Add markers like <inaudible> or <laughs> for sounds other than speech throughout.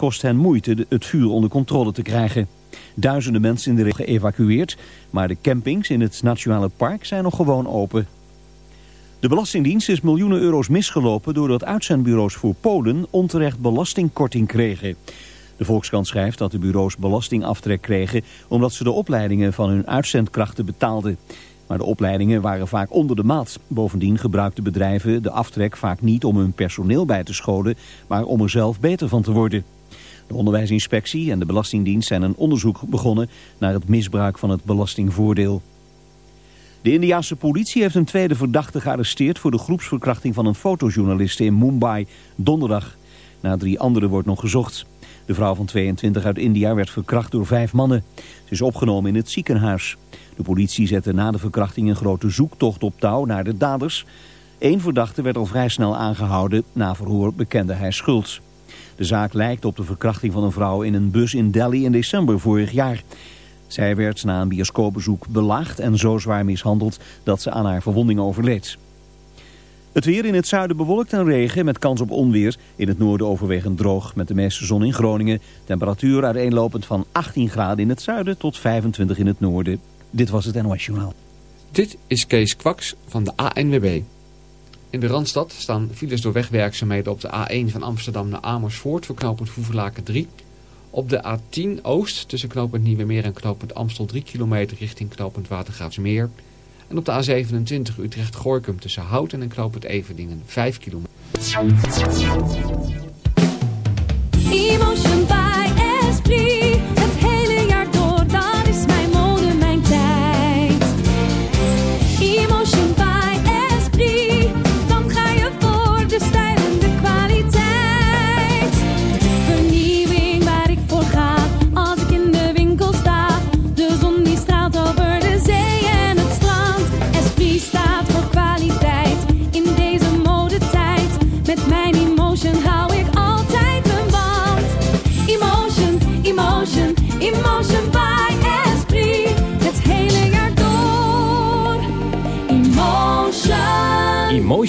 kost hen moeite het vuur onder controle te krijgen. Duizenden mensen in de regio geëvacueerd, maar de campings in het Nationale Park zijn nog gewoon open. De Belastingdienst is miljoenen euro's misgelopen doordat uitzendbureaus voor Polen onterecht belastingkorting kregen. De Volkskrant schrijft dat de bureaus belastingaftrek kregen omdat ze de opleidingen van hun uitzendkrachten betaalden. Maar de opleidingen waren vaak onder de maat. Bovendien gebruikten bedrijven de aftrek vaak niet om hun personeel bij te scholen, maar om er zelf beter van te worden. De onderwijsinspectie en de Belastingdienst zijn een onderzoek begonnen naar het misbruik van het belastingvoordeel. De Indiaanse politie heeft een tweede verdachte gearresteerd voor de groepsverkrachting van een fotojournaliste in Mumbai donderdag. Na drie anderen wordt nog gezocht. De vrouw van 22 uit India werd verkracht door vijf mannen. Ze is opgenomen in het ziekenhuis. De politie zette na de verkrachting een grote zoektocht op touw naar de daders. Eén verdachte werd al vrij snel aangehouden. Na verhoor bekende hij schuld. De zaak lijkt op de verkrachting van een vrouw in een bus in Delhi in december vorig jaar. Zij werd na een bioscoopbezoek belaagd en zo zwaar mishandeld dat ze aan haar verwonding overleed. Het weer in het zuiden bewolkt en regen met kans op onweer. In het noorden overwegend droog met de meeste zon in Groningen. Temperatuur uiteenlopend van 18 graden in het zuiden tot 25 in het noorden. Dit was het NOS Journaal. Dit is Kees Kwaks van de ANWB. In de Randstad staan files door wegwerkzaamheden op de A1 van Amsterdam naar Amersfoort voor knooppunt Hoevelaken 3. Op de A10 Oost tussen knooppunt Nieuwemeer en knooppunt Amstel 3 kilometer richting knooppunt Watergraafsmeer. En op de A27 Utrecht-Gorkum tussen Houten en knooppunt Everdingen 5 kilometer. Emotion by.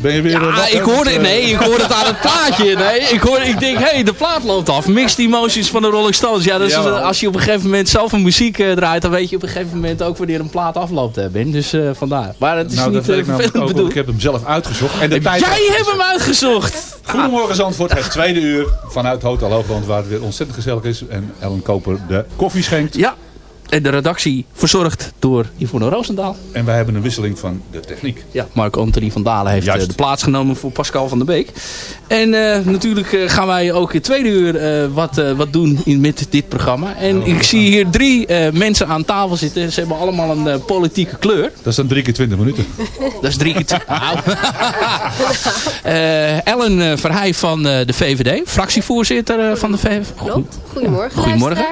Ben je weer... eh, Ja, wakker? ik hoorde, Of, eh, nee, ik hoorde het aan het plaatje. <laughs> Nee, ik, hoorde, ik denk, hé, hey, de plaat loopt af. Mixed Emotions van de Rolling Stones. Ja, dus eh, als je op een gegeven moment zelf een muziek eh, draait, dan weet je op een gegeven moment ook wanneer een plaat afloopt, eh, Ben. Dus eh, vandaar. Maar het is Nou, niet uh, ook, bedoeld. ik heb hem zelf uitgezocht. En de tijd jij hebt hem uitgezocht? Goedemorgen Zandvoort, het tweede uur vanuit Hotel Hoogland waar het weer ontzettend gezellig is. En Ellen Koper de koffie schenkt. Ja, en de redactie verzorgd door Yvonne Roosendaal. En wij hebben een wisseling van de techniek. Ja, Mark Anthony van Dalen heeft Juist. eh, de plaats genomen voor Pascal van der Beek. En eh, natuurlijk eh, gaan wij ook in het tweede uur eh, wat, eh, wat doen in, met dit programma. En ik zie hier drie eh, mensen aan tafel zitten. Ze hebben allemaal een politieke kleur. Dat is dan drie keer twintig minuten. <laughs> Dat is drie keer... <laughs> Nou. <laughs> Eh, Ellen Verheij van eh, de VVD, fractievoorzitter van de VVD. Klopt. Goedemorgen. Goedemorgen.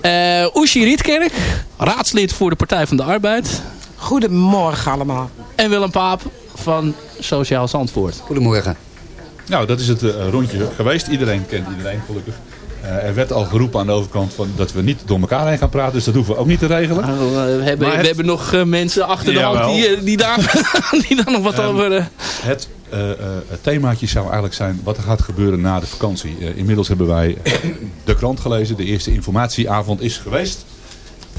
Eh Oesje Rietkerk, raadslid voor de Partij van de Arbeid. Goedemorgen allemaal. En Willem Paap van Sociaal Zandvoort. Goedemorgen. Nou, dat is het eh, rondje geweest. Iedereen kent iedereen gelukkig. Eh, er werd al geroepen aan de overkant van dat we niet door elkaar heen gaan praten. Dus dat hoeven we ook niet te regelen. Nou, eh, we, hebben, het- we hebben nog mensen achter de hand die, die, daar, <laughs> die daar nog wat Ehm, over... Het, eh, eh, het themaatje zou eigenlijk zijn wat er gaat gebeuren na de vakantie. Inmiddels hebben wij de krant gelezen. De eerste informatieavond is geweest.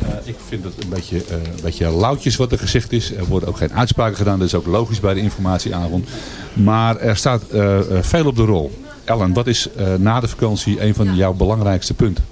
Eh, ik vind het een beetje, eh, een beetje lauwtjes wat er gezegd is. Er worden ook geen uitspraken gedaan. Dat is ook logisch bij de informatieavond. Maar er staat eh, veel op de rol. Ellen, wat is na de vakantie een van jouw belangrijkste punten?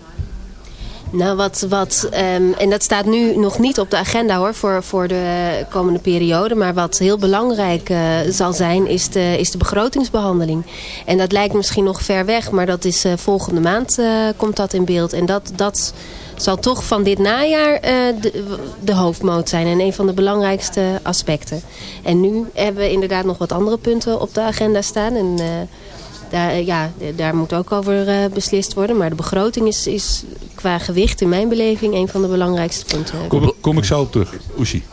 Nou, wat, wat ehm, en dat staat nu nog niet op de agenda hoor, voor, voor de komende periode. Maar wat heel belangrijk zal zijn, is de, is de begrotingsbehandeling. En dat lijkt misschien nog ver weg, maar dat is volgende maand komt dat in beeld. En dat, dat zal toch van dit najaar eh, de, de hoofdmoot zijn en een van de belangrijkste aspecten. En nu hebben we inderdaad nog wat andere punten op de agenda staan. En, eh, daar, eh, ja, daar moet ook over beslist worden. Maar de begroting is, is qua gewicht in mijn beleving een van de belangrijkste punten. Kom, kom ik zo op terug. Oeshi.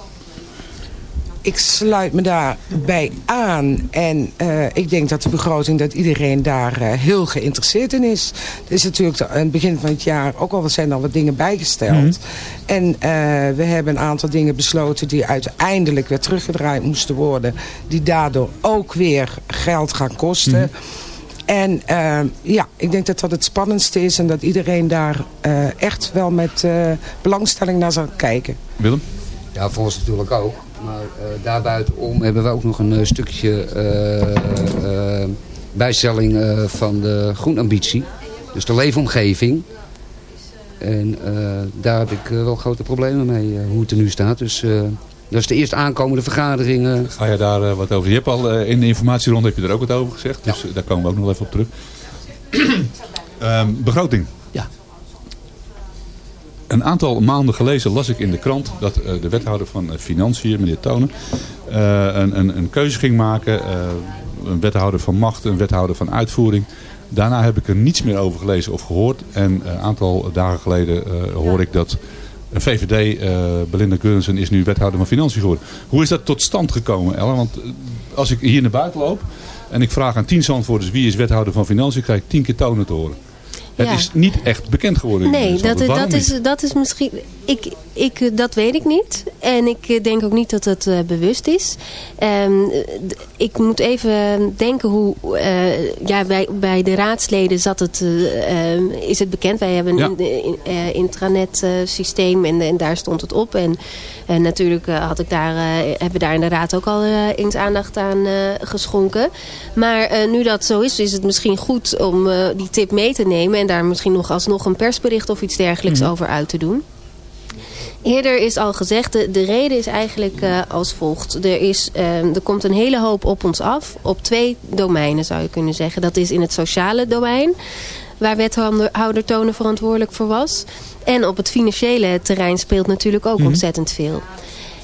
Ik sluit me daarbij aan. En eh, ik denk dat de begroting, dat iedereen daar eh, heel geïnteresseerd in is. Er is natuurlijk aan het begin van het jaar ook al, zijn al wat dingen bijgesteld. Mhm. En eh, we hebben een aantal dingen besloten die uiteindelijk weer teruggedraaid moesten worden. Die daardoor ook weer geld gaan kosten. Mhm. En eh, ja, ik denk dat dat het spannendste is en dat iedereen daar eh, echt wel met eh, belangstelling naar zal kijken. Willem? Ja, voor ons natuurlijk ook. Maar eh daarbuitenom hebben we ook nog een eh, stukje eh, bijstelling van de groenambitie. Dus de leefomgeving. En daar heb ik wel grote problemen mee, hoe het er nu staat. Dus dat is de eerst aankomende vergadering. Ga je daar wat over? Je hebt al in de informatieronde heb je er ook wat over gezegd. Dus daar komen we ook nog even op terug. <clears throat> Ehm, begroting. Een aantal maanden geleden las ik in de krant dat eh, de wethouder van eh, Financiën, meneer Tonen, eh, een, een, een keuze ging maken. een wethouder van macht, een wethouder van uitvoering. Daarna heb ik er niets meer over gelezen of gehoord. En een aantal dagen geleden hoor ik dat een VVD, Belinda Geurensen, is nu wethouder van Financiën geworden. Hoe is dat tot stand gekomen, Ellen? Want als ik hier naar buiten loop en ik vraag aan tien zandvoerders wie is wethouder van Financiën, krijg ik tien keer tonen te horen. Het Ja. is niet echt bekend geworden. Nee, dat, dat, is, dat is misschien. Ik, ik, eh, dat weet ik niet. En ik eh, denk ook niet dat het eh, bewust is. Ehm, ik moet even denken hoe. ja, bij, bij de raadsleden zat het, eh, ehm, is het bekend. Wij hebben een Ja. in- in- intranet systeem en, en daar stond het op. En, en natuurlijk had ik daar, hebben we daar in de raad ook al eens aandacht aan geschonken. Maar nu dat zo is, is het misschien goed om die tip mee te nemen. En daar misschien nog alsnog een persbericht of iets dergelijks Mhm. over uit te doen. Eerder is al gezegd, de, de reden is eigenlijk eh, als volgt. Er, is, eh, er komt een hele hoop op ons af. Op twee domeinen zou je kunnen zeggen. Dat is in het sociale domein. Waar wethouder Tonen verantwoordelijk voor was. En op het financiële terrein speelt natuurlijk ook Mhm. ontzettend veel.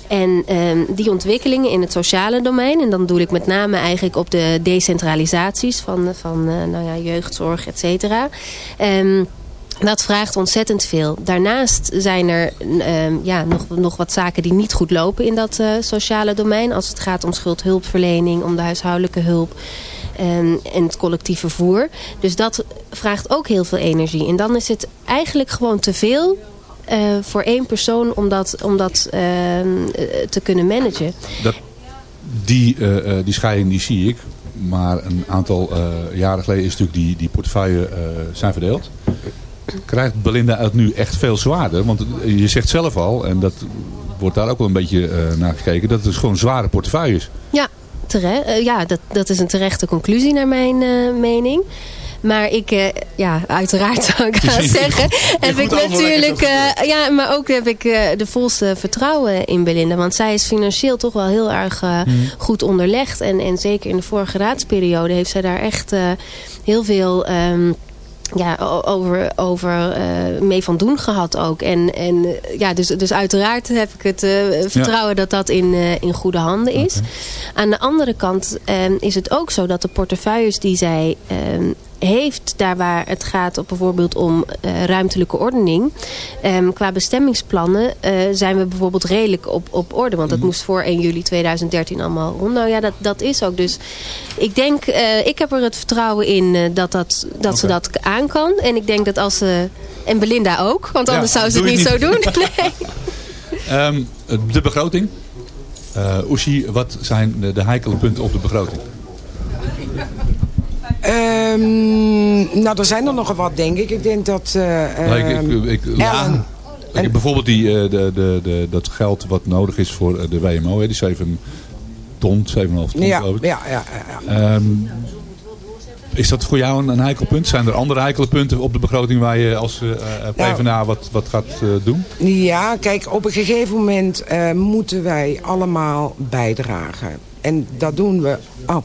En ehm, die ontwikkelingen in het sociale domein, en dan doe ik met name eigenlijk op de decentralisaties van, van eh, nou ja, jeugdzorg, et cetera. Ehm, dat vraagt ontzettend veel. Daarnaast zijn er ehm, ja, nog, nog wat zaken die niet goed lopen in dat eh, sociale domein. Als het gaat om schuldhulpverlening, om de huishoudelijke hulp en, en het collectief vervoer. Dus dat vraagt ook heel veel energie. En dan is het eigenlijk gewoon te veel eh, voor één persoon om dat, om dat ehm, eh, te kunnen managen. Dat, die, die scheiding die zie ik. Maar een aantal jaren geleden is natuurlijk die, die portefeuille zijn verdeeld. Krijgt Belinda het nu echt veel zwaarder? Want je zegt zelf al, en dat wordt daar ook wel een beetje eh, naar gekeken, dat het gewoon zware portefeuilles. Ja, terecht, eh, ja dat, dat is een terechte conclusie naar mijn eh, mening. Maar ik, ja, uiteraard <laughs> zou ik gaan zeggen, heb ik natuurlijk, ja, maar ook heb ik de volste vertrouwen in Belinda. Want zij is financieel toch wel heel erg eh, goed onderlegd. En, en zeker in de vorige raadsperiode heeft zij daar echt heel veel... ehm, ja, over, over eh, mee van doen gehad ook. En, en eh, ja, dus, dus uiteraard heb ik het eh, vertrouwen dat dat in, in goede handen is. Aan de andere kant ehm, is het ook zo dat de portefeuilles die zij ehm, heeft, daar waar het gaat bijvoorbeeld om eh, ruimtelijke ordening. ehm, qua bestemmingsplannen eh, zijn we bijvoorbeeld redelijk op, op orde. Want dat moest voor 1 juli 2013 allemaal rond. Nou ja, dat, dat is ook. Dus ik denk, eh, ik heb er het vertrouwen in dat, dat, dat ze dat aan kan. En ik denk dat als ze... En Belinda ook, want Ja, anders zou ze het niet, zo doen. <laughs> Nee. Ehm, de begroting. Oeshi, wat zijn de, de heikele punten op de begroting? Ehm, nou, er zijn er nogal wat, denk ik. Ik denk dat... eh, Nou, ik, ehm, ik, ik, Ellen. ik bijvoorbeeld die, eh, de, de, de, dat geld wat nodig is voor eh, de WMO, hè, die 7 ton, 7,5 ton ja, geloof ik. ja, ja, ja. Ehm, is dat voor jou een, een heikel punt? Zijn er andere heikele punten op de begroting waar je als eh, PvdA wat, wat gaat doen? Ja, kijk, op een gegeven moment moeten wij allemaal bijdragen. En dat doen we... Oh,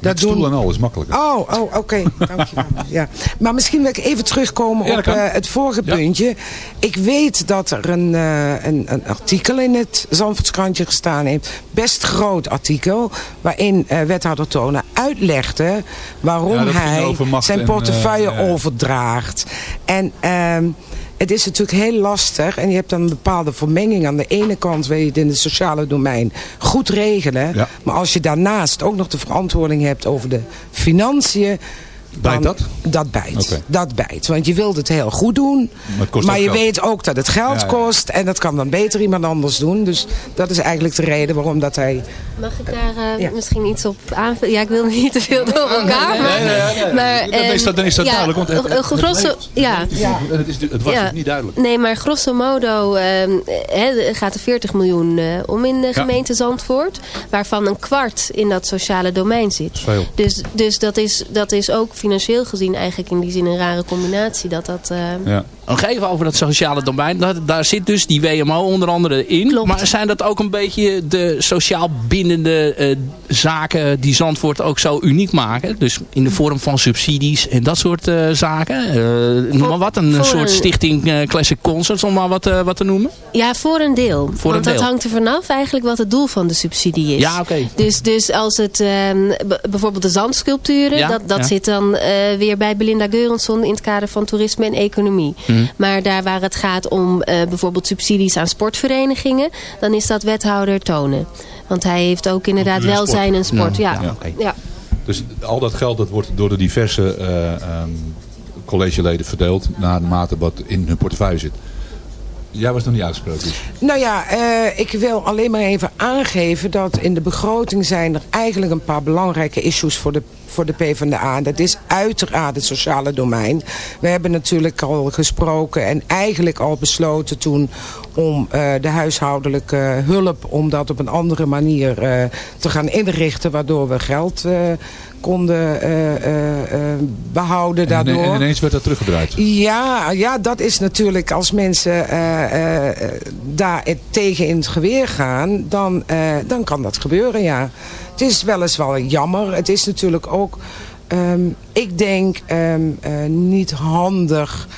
dat stoel en al is makkelijker. Oh, oh oké. <laughs> Dankjewel. ja. Maar misschien wil ik even terugkomen Ja, op eh, het vorige puntje. Ik weet dat er een, eh, een, een artikel in het Zandvoortskrantje gestaan heeft. Best groot artikel. Waarin eh, wethouder Tonen uitlegde waarom Ja, hij zijn en, portefeuille overdraagt. En... het is natuurlijk heel lastig en je hebt dan een bepaalde vermenging. Aan de ene kant wil je het in het sociale domein goed regelen. Ja. Maar als je daarnaast ook nog de verantwoording hebt over de financiën... Bijt dat? Dat bijt. Dat bijt. Want je wilt het heel goed doen. Maar maar je geld. weet ook dat het geld Ja, kost. En dat kan dan beter iemand anders doen. Dus dat is eigenlijk de reden waarom dat hij... Mag ik daar eh, misschien iets op aanvullen? Ja, ik wil niet te veel door elkaar. Nee, nee, nee, nee. Maar, Dan is dat- dan is dat ja, duidelijk, want het- eh, het- het grosso, leeft. ja. Het, is, het was Ja. dus niet duidelijk. Nee, maar grosso modo ehm, hè, gaat er 40 miljoen eh, om in de Ja. gemeente Zandvoort. Waarvan een kwart in dat sociale domein zit. Dus, dus dat, is, dat is ook financieel gezien eigenlijk in die zin een rare combinatie. Dat dat, eh, Ja. Nog even over dat sociale domein. Daar, daar zit dus die WMO onder andere in. Maar zijn dat ook een beetje de sociaal bindende eh, zaken die Zandvoort ook zo uniek maken? Dus in de vorm van subsidies en dat soort eh, zaken. Eh, noem maar wat, een soort een- stichting Classic Concerts om maar wat, eh, wat te noemen. Ja, voor een deel. Voor Want een dat deel. hangt er vanaf eigenlijk wat het doel van de subsidie is. Ja, oké. Dus, dus als het ehm, bijvoorbeeld de zandsculpturen, Ja, dat, dat ja. zit dan eh, weer bij Belinda Geurensson in het kader van toerisme en economie. Hm. Maar daar waar het gaat om eh, bijvoorbeeld subsidies aan sportverenigingen, dan is dat wethouder Tonen. Want hij heeft ook inderdaad welzijn en sport. Ja, Ja. Dus al dat geld dat wordt door de diverse eh, ehm, collegeleden verdeeld naar mate wat in hun portefeuille zit. Jij was nog niet uitgesproken. Nou ja, eh, ik wil alleen maar even aangeven dat in de begroting zijn er eigenlijk een paar belangrijke issues voor de, voor de PvdA. Dat is uiteraard het sociale domein. We hebben natuurlijk al gesproken en eigenlijk al besloten toen om eh, de huishoudelijke hulp, om dat op een andere manier eh, te gaan inrichten, waardoor we geld konden eh, eh, eh, behouden En, daardoor. en ineens werd dat teruggedraaid. Ja, ja, dat is natuurlijk als mensen daar het tegen in het geweer gaan, dan, dan kan dat gebeuren, ja. Het is weliswaar jammer. Het is natuurlijk ook, ehm, ik denk, ehm, eh, niet handig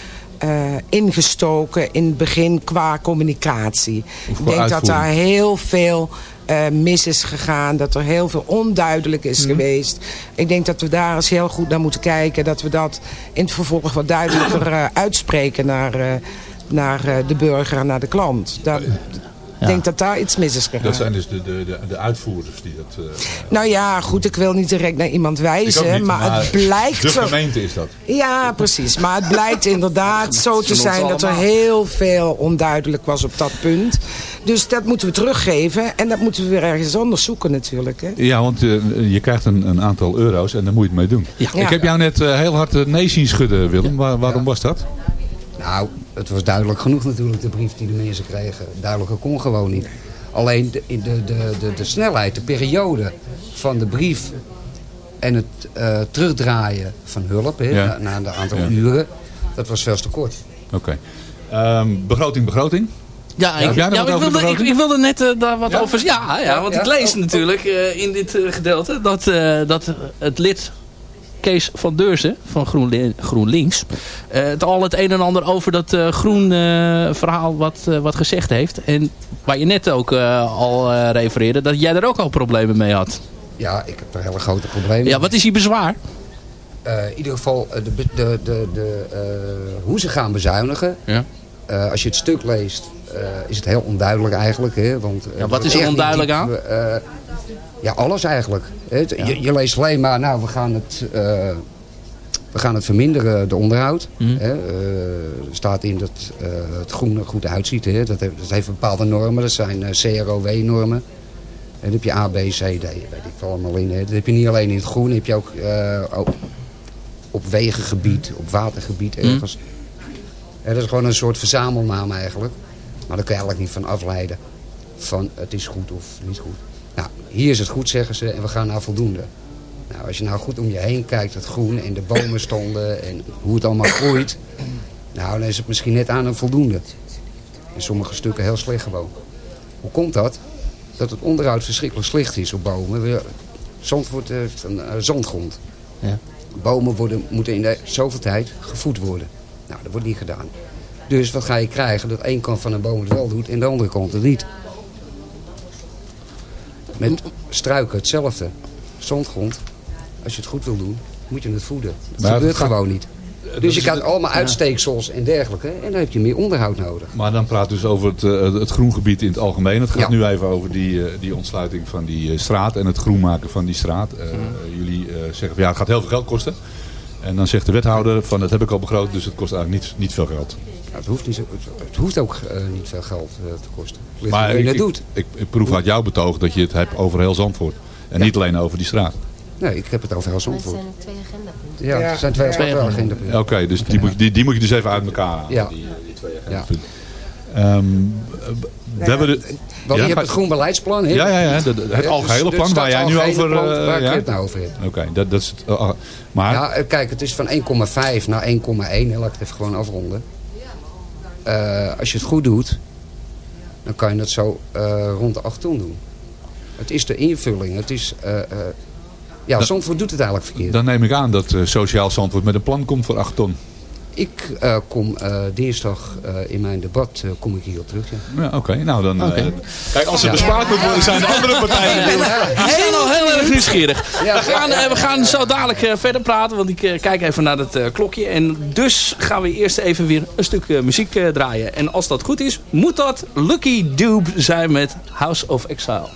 ingestoken in het begin qua communicatie. Ik denk dat daar heel veel eh, mis is gegaan. Dat er heel veel onduidelijk is Mhm. geweest. Ik denk dat we daar eens heel goed naar moeten kijken. Dat we dat in het vervolg wat duidelijker eh, uitspreken naar, eh, naar de burger en naar de klant. Dat, Ik denk dat daar iets mis is gegaan. Dat zijn dus de, de, de, de uitvoerders die dat... eh, Nou ja, goed, ik wil niet direct naar iemand wijzen. niet, maar, het blijkt De gemeente is dat. Ja, precies. Maar het blijkt <laughs> inderdaad zo te zijn dat er heel veel onduidelijk was op dat punt. Dus dat moeten we teruggeven. En dat moeten we weer ergens anders zoeken natuurlijk. Hè? Ja, want eh, je krijgt een, een aantal euro's en daar moet je het mee doen. Ja. Ik heb jou net eh, heel hard uh, nee zien schudden, Willem. Waar- waarom was dat? Nou, het was duidelijk genoeg natuurlijk, de brief die de mensen kregen. Duidelijker kon gewoon niet. Alleen de, de, de, de, de snelheid, de periode van de brief en het eh, terugdraaien van hulp Ja. na, na een aantal Ja. uren, dat was veel te kort. Oké. Ehm, begroting, begroting. Ja, ik, ja, ik, wilde, ik, wilde net eh, daar wat Ja? over... Ja, ja, want Ja? ik lees natuurlijk eh, in dit gedeelte dat, eh, dat het lid Kees van Deurzen van Groenli- GroenLinks... eh, het al het een en ander over dat eh, groen eh, verhaal wat, wat gezegd heeft. En waar je net ook al refereerde, dat jij er ook al problemen mee had. Ja, ik heb er hele grote problemen. Ja, wat is je bezwaar? In ieder geval de, de, de, de, hoe ze gaan bezuinigen. Ja. Als je het stuk leest, is het heel onduidelijk eigenlijk. Hè? Want, eh, Ja, wat wordt is er niet onduidelijk aan? eh, ja, alles eigenlijk. Je, je leest alleen maar, nou, we gaan het, eh, we gaan het verminderen, de onderhoud. Mhm. Hè? Eh, er staat in dat eh, het groen er goed uitziet. Hè? Dat, heeft, dat heeft bepaalde normen, dat zijn eh, CROW-normen. En dan heb je A, B, C, D, weet ik allemaal in. Hè? Dat heb je niet alleen in het groen, heb je ook, eh, ook op wegengebied, op watergebied Mhm. ergens. Dat is gewoon een soort verzamelnaam eigenlijk. Maar daar kun je eigenlijk niet van afleiden. Van het is goed of niet goed. Nou, hier is het goed zeggen ze en we gaan naar voldoende. Nou, als je nou goed om je heen kijkt, het groen en de bomen stonden en hoe het allemaal groeit. Nou, dan is het misschien net aan een voldoende. In sommige stukken heel slecht gewoon. Hoe komt dat? Dat het onderhoud verschrikkelijk slecht is op bomen. Zandvoort heeft een eh, zandgrond. Ja. Bomen worden, moeten in de zoveel tijd gevoed worden. Nou, dat wordt niet gedaan. Dus wat ga je krijgen? Dat één kant van een boom het wel doet en de andere kant het niet. Met struiken hetzelfde. Zandgrond, als je het goed wil doen, moet je het voeden. Dat Maar gebeurt gaat- gewoon niet. Dus je krijgt het- allemaal uitsteeksels en dergelijke. En dan heb je meer onderhoud nodig. Maar dan praat dus over het, eh, het groengebied in het algemeen. Het gaat Ja. nu even over die, eh, die ontsluiting van die eh, straat en het groen maken van die straat. Eh, Jullie zeggen van ja, het gaat heel veel geld kosten. En dan zegt de wethouder van dat heb ik al begroot, dus het kost eigenlijk niet, niet veel geld. Nou, het, hoeft niet zo, het, het hoeft ook eh, niet veel geld eh, te kosten. Het ligt Maar ik, dat ik, doet. ik, ik proef uit jouw betoog dat je het hebt over heel Zandvoort. En niet alleen over die straat. Nee, ik heb het over heel Dat Zandvoort. zijn twee agendapunten. Ja, Ja. het zijn twee Twee aparte agendapunten. Oké, dus die, moet, je- die, die moet je dus even uit elkaar halen. Ja. Die, die twee Ja. Ehm, hebben de, Want Ja, je hebt het groen beleidsplan. hè? Ja, ja, ja, het algehele dus plan waar jij nu over, plan eh, waar ja? ik het nou over heb. Oké, dat, dat is het. uh, maar Ja, eh, kijk, het is van 1,5 naar 1,1. hè, Laat ik het even gewoon afronden. Eh, als je het goed doet, dan kan je het zo eh, rond de 8 ton doen. Het is de invulling. Het is... eh, ja, Dan- Zandvoort doet het eigenlijk verkeerd. dan neem ik aan dat Sociaal Zandvoort met een plan komt voor 8 ton. Ik eh, kom eh, dinsdag eh, in mijn debat eh, kom ik hier op terug. Ja. Ja, oké. Nou, dan... eh, kijk, als er Ja. bespaard moet worden, zijn de andere partijen... Die zijn al heel erg nieuwsgierig. Ja, we, gaan, we gaan zo dadelijk verder praten, want ik kijk even naar het klokje. En dus gaan we eerst even weer een stuk muziek eh, draaien. En als dat goed is, moet dat Lucky Dube zijn met House of Exile.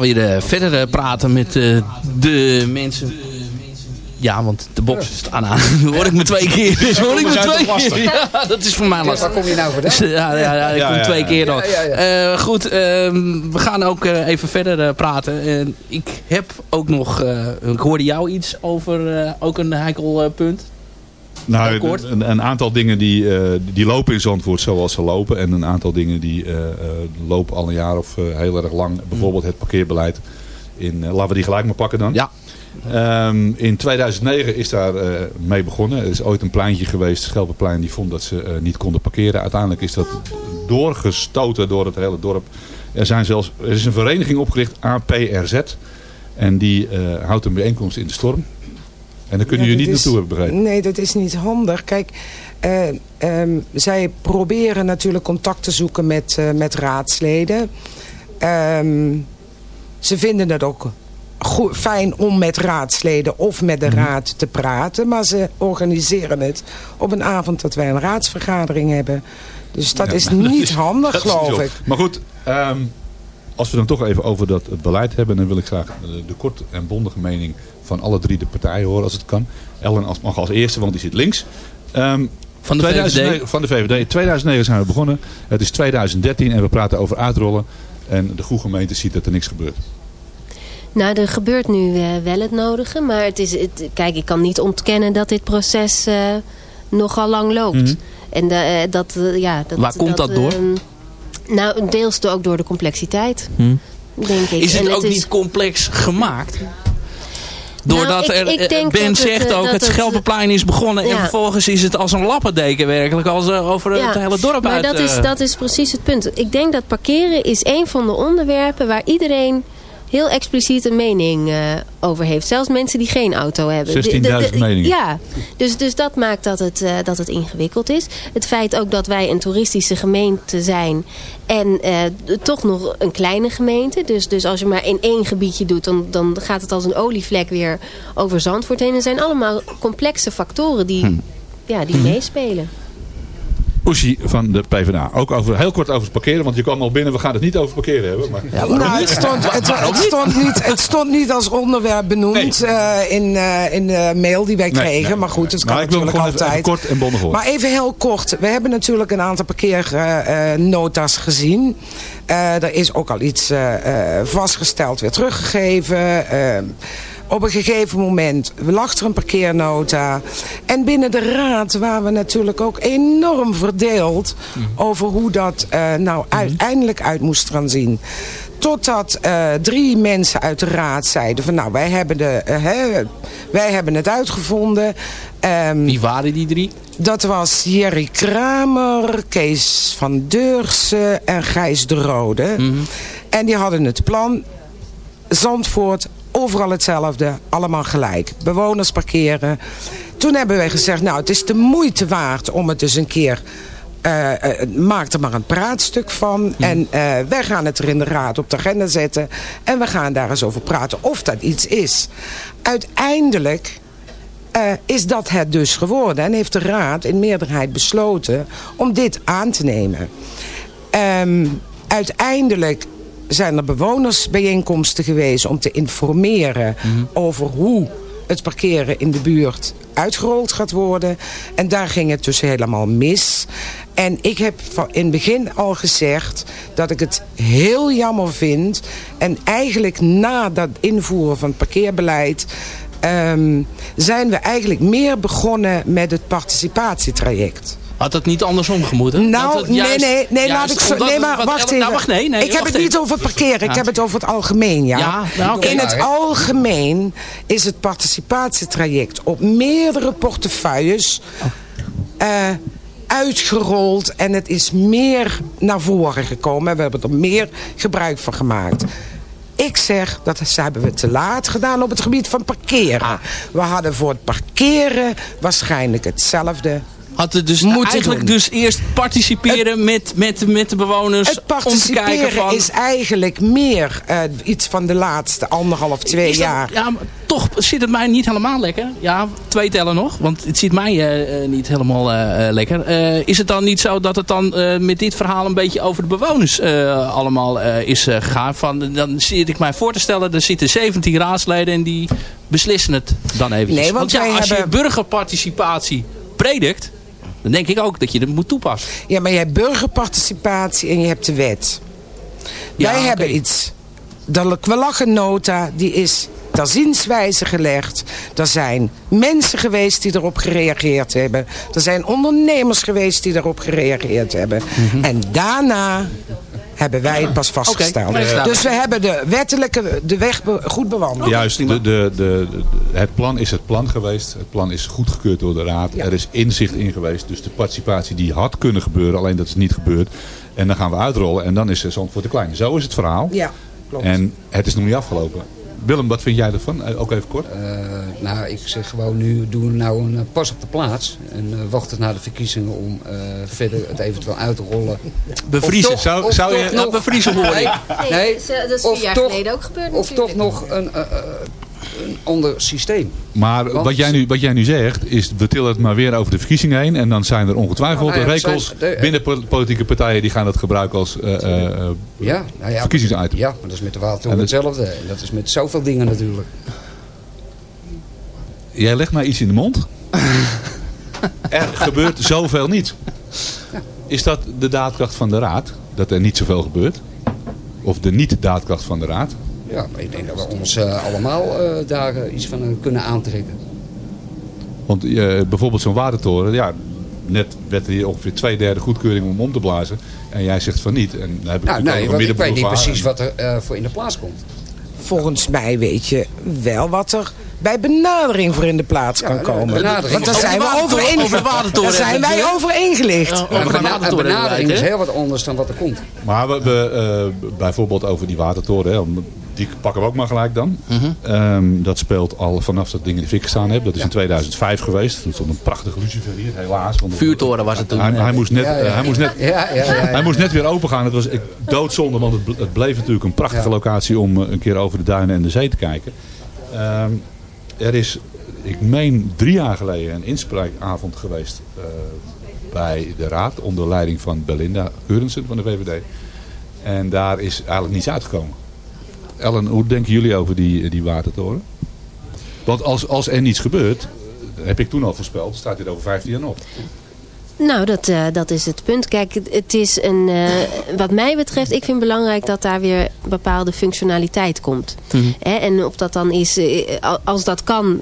Gaan weer verder eh, praten met eh, de mensen. Ja, want de box staat aan. Dan <laughs> hoor ik me twee keer. <laughs> Dus hoor ik me twee keer. <laughs> Ja, dat is voor mij lastig. Waar kom je nou vandaan? Ja, ja, ja, ik kom twee keer dan. Eh, goed, ehm, we gaan ook even verder praten. En ik heb ook nog... ik hoorde jou iets over ook een heikel punt. Nou, een, een aantal dingen die, eh, die lopen in Zandvoort zoals ze lopen. En een aantal dingen die eh, eh, lopen al een jaar of heel erg lang. Bijvoorbeeld het parkeerbeleid. In, laten we die gelijk maar pakken dan. Ja. Ehm, in 2009 is daar mee begonnen. Er is ooit een pleintje geweest, Schelpenplein, die vond dat ze niet konden parkeren. Uiteindelijk is dat doorgestoten door het hele dorp. Er, zijn zelfs, er is een vereniging opgericht, APRZ. En die houdt een bijeenkomst in de storm. En daar kunnen Ja, jullie niet is- naartoe, heb ik begrepen. Nee, dat is niet handig. Kijk, eh, ehm, zij proberen natuurlijk contact te zoeken met, eh, met raadsleden. Ehm, ze vinden het ook goed, fijn om met raadsleden of met de Mhm. raad te praten. Maar ze organiseren het op een avond dat wij een raadsvergadering hebben. Dus dat Ja, is dat niet is- handig, niet geloof ik. Maar goed, ehm, als we dan toch even over dat beleid hebben... dan wil ik graag de, de korte en bondige mening van alle drie de partijen horen als het kan. Ellen als, mag als eerste, want die zit links. Ehm, Van de 2009 VVD. Van de VVD. In 2009 zijn we begonnen. Het is 2013 en we praten over uitrollen. En de goede gemeente ziet dat er niks gebeurt. Nou, er gebeurt nu eh, wel het nodige. Maar het is, het, kijk, ik kan niet ontkennen dat dit proces eh, nogal lang loopt. Mhm. En eh, dat, ja, dat, Waar komt dat door? ehm, nou, deels ook door de complexiteit, Hm. denk ik. Is het En ook niet complex gemaakt? Doordat Nou, ik- ik eh, denk Ben het, zegt eh, ook, het het- Schelpenplein is begonnen. En vervolgens is het als een lappendeken werkelijk. Als eh, over het hele dorp maar uit. dat is, eh, dat is precies het punt. Ik denk dat parkeren is een van de onderwerpen waar iedereen heel expliciet een mening eh, over heeft. Zelfs mensen die geen auto hebben. De- de- 16.000 de- meningen. Ja, dus, dus dat maakt dat het, eh, dat het ingewikkeld is. Het feit ook dat wij een toeristische gemeente zijn en eh, toch nog een kleine gemeente. Dus, dus als je maar in één gebiedje doet, dan, dan gaat het als een olievlek weer over Zandvoort heen. Er zijn allemaal complexe factoren die, Hm. ja, die meespelen. Oeshi van de PvdA. Ook over, heel kort over het parkeren, want je kwam al binnen. We gaan het niet over parkeren hebben. Maar... nou, het stond, het, het stond niet, het stond niet als onderwerp benoemd eh, in, eh, in de mail die wij Nee, kregen. nee, maar goed, dat kan ik wil natuurlijk even, altijd. even kort en bondig horen. Maar even heel kort. We hebben natuurlijk een aantal parkeernota's gezien. Eh, er is ook al iets eh, eh, vastgesteld, weer teruggegeven. Op een gegeven moment lag er een parkeernota. En binnen de raad waren we natuurlijk ook enorm verdeeld... over hoe dat eh, nou uiteindelijk uit moest gaan zien. Totdat eh, drie mensen uit de raad zeiden van nou wij hebben, de, eh, hè, wij hebben het uitgevonden. Ehm, Wie waren die drie? dat was Jerry Kramer, Kees van Deursen en Gijs de Rode. En die hadden het plan. Zandvoort, overal hetzelfde, allemaal gelijk. Bewoners parkeren. Toen hebben wij gezegd, nou het is de moeite waard om het dus een keer... eh, maak er maar een praatstuk van. En eh, wij gaan het er in de raad op de agenda zetten. En we gaan daar eens over praten of dat iets is. Uiteindelijk is dat het dus geworden. En heeft de raad in meerderheid besloten om dit aan te nemen. Ehm, uiteindelijk zijn er bewonersbijeenkomsten geweest om te informeren over hoe het parkeren in de buurt uitgerold gaat worden. En daar ging het dus helemaal mis. En ik heb in het begin al gezegd dat ik het heel jammer vind. En eigenlijk na dat invoeren van het parkeerbeleid... ehm, zijn we eigenlijk meer begonnen met het participatietraject. Had het niet andersom gemoeten? Nou, nee, nee, nee, laat ik zo, nee, maar wacht Ellen- even. Nou, wacht, nee, nee, ik heb het niet over het parkeren, ik Ja. heb het over het algemeen, ja. Ja, nou. In het algemeen is het participatietraject op meerdere portefeuilles eh, uitgerold en het is meer naar voren gekomen. We hebben er meer gebruik van gemaakt. Ik zeg, dat hebben we te laat gedaan op het gebied van parkeren. We hadden voor het parkeren waarschijnlijk hetzelfde Had het dus Moeten eigenlijk doen. dus eerst participeren met, met, met de bewoners Het om te kijken van... is eigenlijk meer eh, iets van de laatste anderhalf, twee dat- jaar. Ja, maar toch zit het mij niet helemaal lekker. Ja, twee tellen nog, want het zit mij eh, eh, niet helemaal lekker. Is het dan niet zo dat het dan met dit verhaal een beetje over de bewoners allemaal is gegaan? Van, dan zit ik mij voor te stellen, er zitten 17 raadsleden en die beslissen het dan eventjes. Nee, want ja, als je burgerparticipatie predikt, dan denk ik ook dat je dat moet toepassen. Ja, maar je hebt burgerparticipatie en je hebt de wet. Ja, Wij hebben iets. De kwelaggennota, die is ter zienswijze gelegd. Er zijn mensen geweest die erop gereageerd hebben. Er zijn ondernemers geweest die erop gereageerd hebben. Mhm. En daarna hebben wij het pas vastgesteld. dus we hebben de wettelijke de weg goed bewandeld. Juist, de, de, de, de- het plan is het plan geweest. Het plan is goedgekeurd door de raad. Er is inzicht in geweest. Dus de participatie die had kunnen gebeuren, alleen dat is niet gebeurd. En dan gaan we uitrollen en dan is Zandvoort te klein. Zo is het verhaal. Ja, klopt. En het is nog niet afgelopen. Willem, wat vind jij ervan? Eh, Ook even kort. nou, ik zeg gewoon nu, doen we nou een eh, pas op de plaats. En eh, wachten naar de verkiezingen om eh, verder het eventueel uit te rollen. Bevriezen. Toch- Zou- of zou je- toch dat bevriezen hoor ik. Nee, Nee, nee, dat is- vier jaar toch- geleden ook gebeurd Of natuurlijk. toch nog een, eh, eh, een ander systeem. Maar Want- wat jij, nu, wat jij nu zegt, is we tillen het maar weer over de verkiezingen heen. En dan zijn er ongetwijfeld Nou, nou ja, rekels zijn- de- binnen po- politieke partijen die gaan dat gebruiken als eh, Ja, nou ja, verkiezingsitem. Ja, maar dat is met de En watertoren hetzelfde. En dat is met zoveel dingen natuurlijk. Jij legt mij iets in de mond. <laughs> er gebeurt zoveel niet. Is dat de daadkracht van de raad? Dat er niet zoveel gebeurt? Of de niet-daadkracht van de raad? Ja, maar ik denk dat we ons eh, allemaal eh, daar iets van eh, kunnen aantrekken. Want eh, bijvoorbeeld zo'n watertoren, ja, net werd er hier ongeveer twee derde goedkeuring om om te blazen. En jij zegt van niet. En dan heb ik Nou, nee, want ik weet niet precies wat er voor in de plaats komt. Volgens mij weet je wel wat er bij benadering voor in de plaats kan komen. benadering. Want daar zijn we over, watertoren Daar zijn wij het over ingelicht. Benadering is heel wat anders dan wat er komt. Maar we, we, eh, bijvoorbeeld over die watertoren, hè, om- die pakken we ook maar gelijk dan. Ehm, dat speelt al vanaf dat ding in de fik gestaan heeft. Dat is in 2005 geweest. Toen stond een prachtige lucifer hier, helaas. Want Vuurtoren was het toen. Hij, hij, moest net, Ja, ja. hij, moest net, Ja, ja, ja, ja. hij moest net weer open gaan. Het was ik, doodzonde, want het, het bleef natuurlijk een prachtige locatie om eh, een keer over de duinen en de zee te kijken. Ehm, er is, ik meen drie jaar geleden, een inspraakavond geweest eh, bij de raad. Onder leiding van Belinda Geurensen van de VVD. En daar is eigenlijk niets uitgekomen. Ellen, hoe denken jullie over die, die watertoren? Want als, als er niets gebeurt, heb ik toen al voorspeld, staat dit over 15 jaar nog. Nou, dat, eh, dat is het punt. Kijk, het, is een, eh, wat mij betreft, ik vind het belangrijk dat daar weer bepaalde functionaliteit komt. Hè, en of dat dan is, eh, al- als dat kan,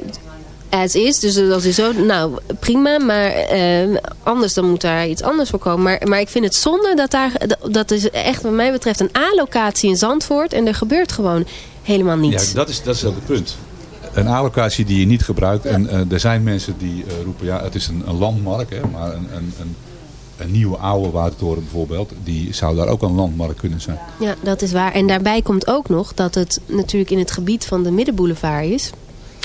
as is, dus als is zo, nou prima, maar eh, anders dan moet daar iets anders voor komen. Maar, maar ik vind het zonde dat daar, dat- dat is echt wat mij betreft een A-locatie in Zandvoort en er gebeurt gewoon helemaal niets. Ja, dat is, dat is ook het punt. Een allocatie die je niet gebruikt. En eh, er zijn mensen die eh, roepen, ja, het is een, een landmark. Hè, maar een, een, een, een nieuwe oude watertoren bijvoorbeeld, die zou daar ook een landmark kunnen zijn. Ja, dat is waar. En daarbij komt ook nog dat het natuurlijk in het gebied van de Middenboulevard is.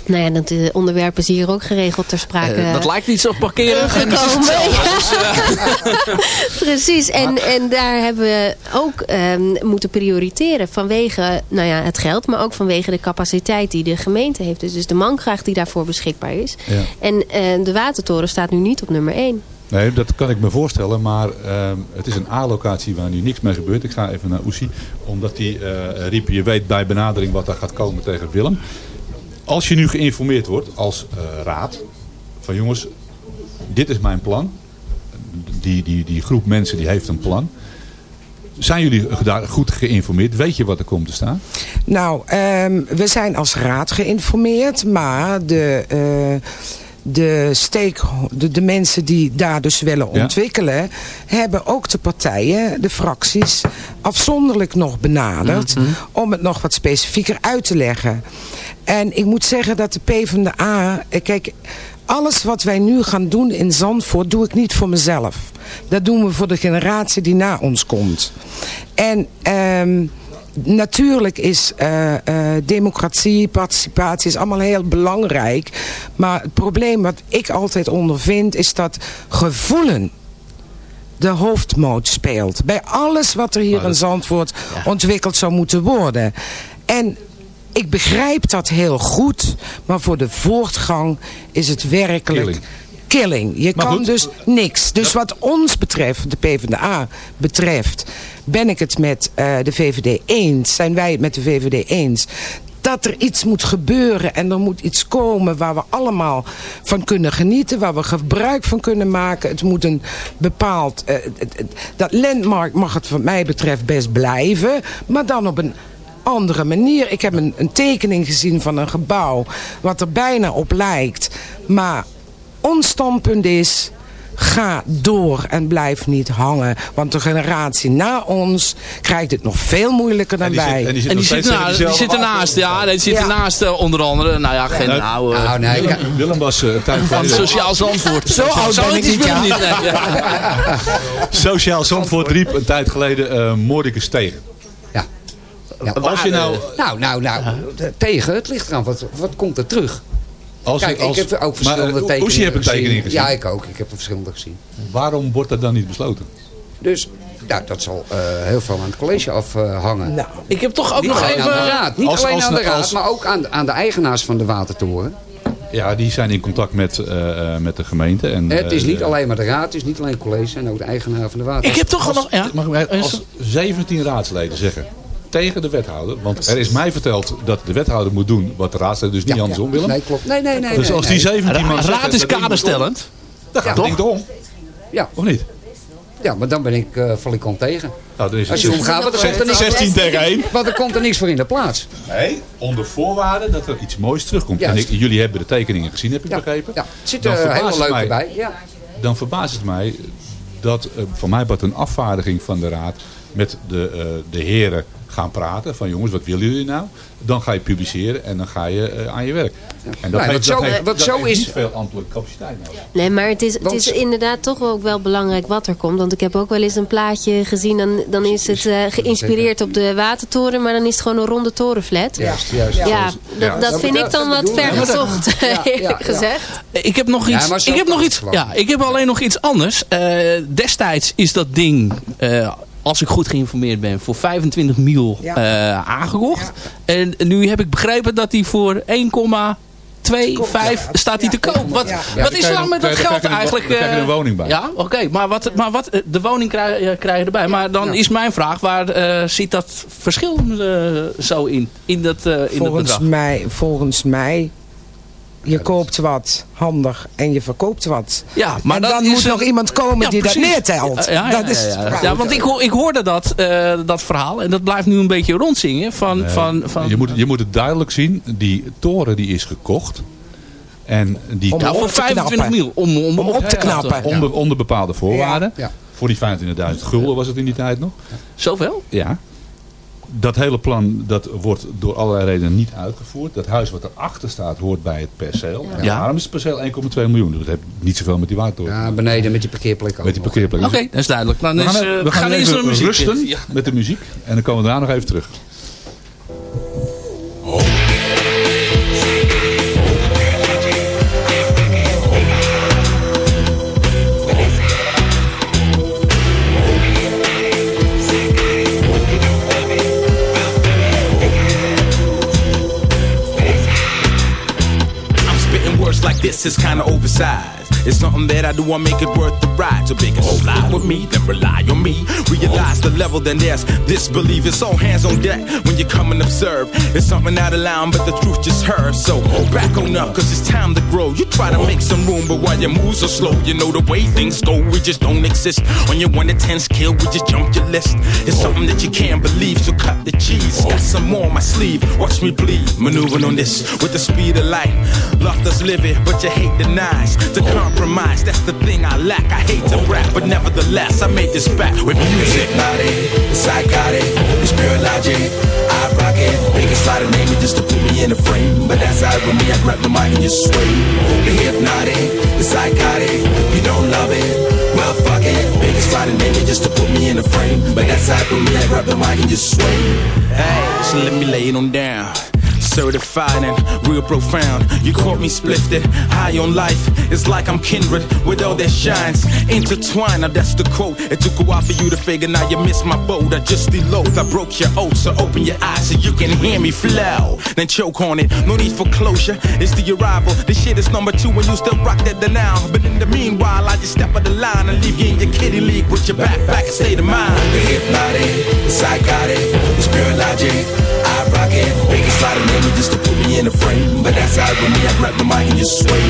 Nou ja, dat eh, onderwerp is hier ook geregeld ter sprake. Eh, dat lijkt iets op parkeren. eh, en <laughs> dat is gekomen. <laughs> Precies, en, en daar hebben we ook ehm, moeten prioriteren vanwege nou ja, het geld, maar ook vanwege de capaciteit die de gemeente heeft. Dus, dus de mankracht die daarvoor beschikbaar is. Ja. En eh, de watertoren staat nu niet op nummer 1. Nee, dat kan ik me voorstellen, maar ehm, het is een A-locatie waar nu niks mee gebeurt. Ik ga even naar Oesie, omdat die eh riep, je weet bij benadering wat er gaat komen tegen Willem. Als je nu geïnformeerd wordt als eh, raad, van jongens, dit is mijn plan. Die, die, die groep mensen die heeft een plan. Zijn jullie daar goed geïnformeerd? Weet je wat er komt te staan? Nou, ehm, we zijn als raad geïnformeerd, maar de, eh, de, stake, de, de mensen die daar dus willen Ja. ontwikkelen, hebben ook de partijen, de fracties, afzonderlijk nog benaderd om het nog wat specifieker uit te leggen. En ik moet zeggen dat de PvdA, eh, kijk, alles wat wij nu gaan doen in Zandvoort, doe ik niet voor mezelf. Dat doen we voor de generatie die na ons komt. En ehm, natuurlijk is eh, eh, democratie, participatie is allemaal heel belangrijk. Maar het probleem wat ik altijd ondervind is dat gevoelen de hoofdmoot speelt. Bij alles wat er hier in Zandvoort ontwikkeld zou moeten worden. En ik begrijp dat heel goed, maar voor de voortgang is het werkelijk Killing. killing. Je Maar kan goed. dus niks. Dus wat ons betreft, de PvdA betreft, ben ik het met eh, de VVD eens. Zijn wij het met de VVD eens? Dat er iets moet gebeuren en er moet iets komen waar we allemaal van kunnen genieten. Waar we gebruik van kunnen maken. Het moet een bepaald... het- dat landmark mag het wat mij betreft best blijven. Maar dan op een andere manier. Ik heb een, een tekening gezien van een gebouw wat er bijna op lijkt. Maar ons standpunt is... Ga door en blijf niet hangen. Want de generatie na ons krijgt het nog veel moeilijker dan wij. en die zit die die ernaast, ja, die zit Ja. ernaast eh, onder andere, nou ja, geen Nou, nou, eh, Nou, nee, Willem, Willem was eh, een tijd van Sociaal Zandvoort. Zo oud ben het ik niet, ja. nee, ja. <laughs> Sociaal Zandvoort riep een tijd geleden eh Mordicus tegen. Ja. Ja, Als je nou, Nou, nou, nou, tegen, het ligt eraan, wat, wat komt er terug? Als, Kijk, als, ik heb ook verschillende maar, eh, tekeningen Oesie heeft een tekening gezien. Ja, ik ook. Ik heb er verschillende gezien. Waarom wordt dat dan niet besloten? Dus nou, dat zal eh, heel veel aan het college afhangen. Nou, Ik heb toch ook niet nog even... aan de raad, niet Als- alleen als- aan de raad, als- maar ook aan, aan de eigenaars van de watertoren. Ja, die zijn in contact met, eh, eh, met de gemeente. En, het is niet alleen maar de raad, het is niet alleen het college en ook de eigenaar van de water. Ik heb toch nog... Ja, Mag ik als 17 raadsleden zeggen tegen de wethouder. Want er is mij verteld dat de wethouder moet doen wat de raadsleden dus niet andersom willen. Nee, klopt. Nee, nee, nee. dus als die nee. 17 man Raad is kaderstellend. Dan gaat het om. Ja. Of niet? Ja, maar dan ben ik, eh val ik om tegen. Nou, dan is het Als je dus omgaat, want er komt er niks 16 tegen 1. Want er komt er niks voor in de plaats. Nee, onder voorwaarde dat er iets moois terugkomt. En ik- jullie hebben de tekeningen gezien, heb ik Ja, begrepen. ja. Het zit Dan er heel leuk mij- bij. Ja. Dan verbaast het mij dat eh, van mij wordt een afvaardiging van de raad met de, eh, de heren gaan praten. Van jongens, wat willen jullie nou? Dan ga je publiceren en dan ga je eh, aan je werk. En Nou, wat zo- heeft, wat dat zo heeft is- niet veel ambtelijke capaciteit nodig. Nee, maar het is, het is inderdaad toch ook wel belangrijk wat er komt. Want ik heb ook wel eens een plaatje gezien. Dan, dan is het eh, geïnspireerd op de watertoren. Maar dan is het gewoon een ronde torenflat. Juist, juist. Ja, dat, dat dat vind ik dan dat wat bedoel ik. ver Ja, maar dat- gezocht, Ja, ja, eerlijk gezegd. Ik heb nog iets. ik heb nog iets. Ja, ik heb alleen nog iets anders. Eh, destijds is dat ding, eh, als ik goed geïnformeerd ben, voor 25 mil Ja. eh, aangekocht. En nu heb ik begrepen dat die voor 1,25 staat die te koop. Wat, wat is er dan met dat geld eigenlijk? dan krijg je eh, een woning bij. Ja, oké. maar wat, maar wat, eh, de woning krijg, eh, krijg je erbij. Maar dan is mijn vraag, waar eh, zit dat verschil eh, zo in? In dat, eh in dat volgens bedrag? mij, volgens mij, je koopt wat handig en je verkoopt wat. Ja, maar en dat dan is moet een- nog iemand komen Ja, die precies. dat neertelt. Ja, ja, dat is ja, want ik, ho- ik hoorde dat, eh, dat verhaal en dat blijft nu een beetje rondzingen. Van, Nee, van, van, je, moet, je moet het duidelijk zien. Die toren die is gekocht. En die Om voor te 25 knappen. mil. Om, om, Om op te knappen. onder, onder bepaalde voorwaarden. Ja. Voor die 25.000 gulden was het in die tijd nog. Zoveel? Ja. Dat hele plan dat wordt door allerlei redenen niet uitgevoerd. Dat huis wat erachter staat hoort bij het perceel. En Ja. Waarom is het perceel 1,2 miljoen? Dat heeft niet zoveel met die waardtoren. Ja, beneden met die parkeerplek ook met die parkeerplek. Oké, dat is duidelijk. Dan We is, gaan, eh, we we gaan gaan even rusten Ja. met de muziek. En dan komen we daarna nog even terug. Is kinda oversized. It's something that I do, I make it worth the ride. So big and oh. slide with me, then rely on me. Realize the level, then there's disbelief. It's all hands on deck when you come and observe. It's something out of line, but the truth just hurts. So back on up, cause it's time to grow. You try to make some room, but while your moves so slow, you know the way things go, we just don't exist. On your 1 to 10 scale, we just jump your list. It's something that you can't believe, so cut the cheese. Got some more on my sleeve, watch me bleed. Maneuvering on this with the speed of light. Love does live it, but you hate the nice. To compromise, that's the thing I lack. I hate to rap, but nevertheless, I made this back with music. Hypnotic, psychotic, it's pure logic. I rock it. They can slide a name it just to put me in a frame. But that's alright with me, I grab the mic and just sway. The hypnotic, the psychotic, you don't love it. Well, fuck it. They can slide a name it just to put me in a a frame. But that's how for me, I grab the mic and just sway. Hey, so let me lay it on down. Certified and real profound. You caught me splifted, high on life. It's like I'm kindred with all that shines. Intertwined, now that's the quote. It took a while for you to figure, now you missed my boat. I just elope, I broke your oath, so open your eyes so you can hear me flow. Then choke on it, no need for closure. It's the arrival. This shit is number two and you still rock that now. But in the meanwhile, I just step out the line and leave you in your kitty league with your backpack and state of mind. The hypnotic, the psychotic, the spirit logic. It, make it slide a name just to put me in a frame. But that's me, I grab the mic and just sway.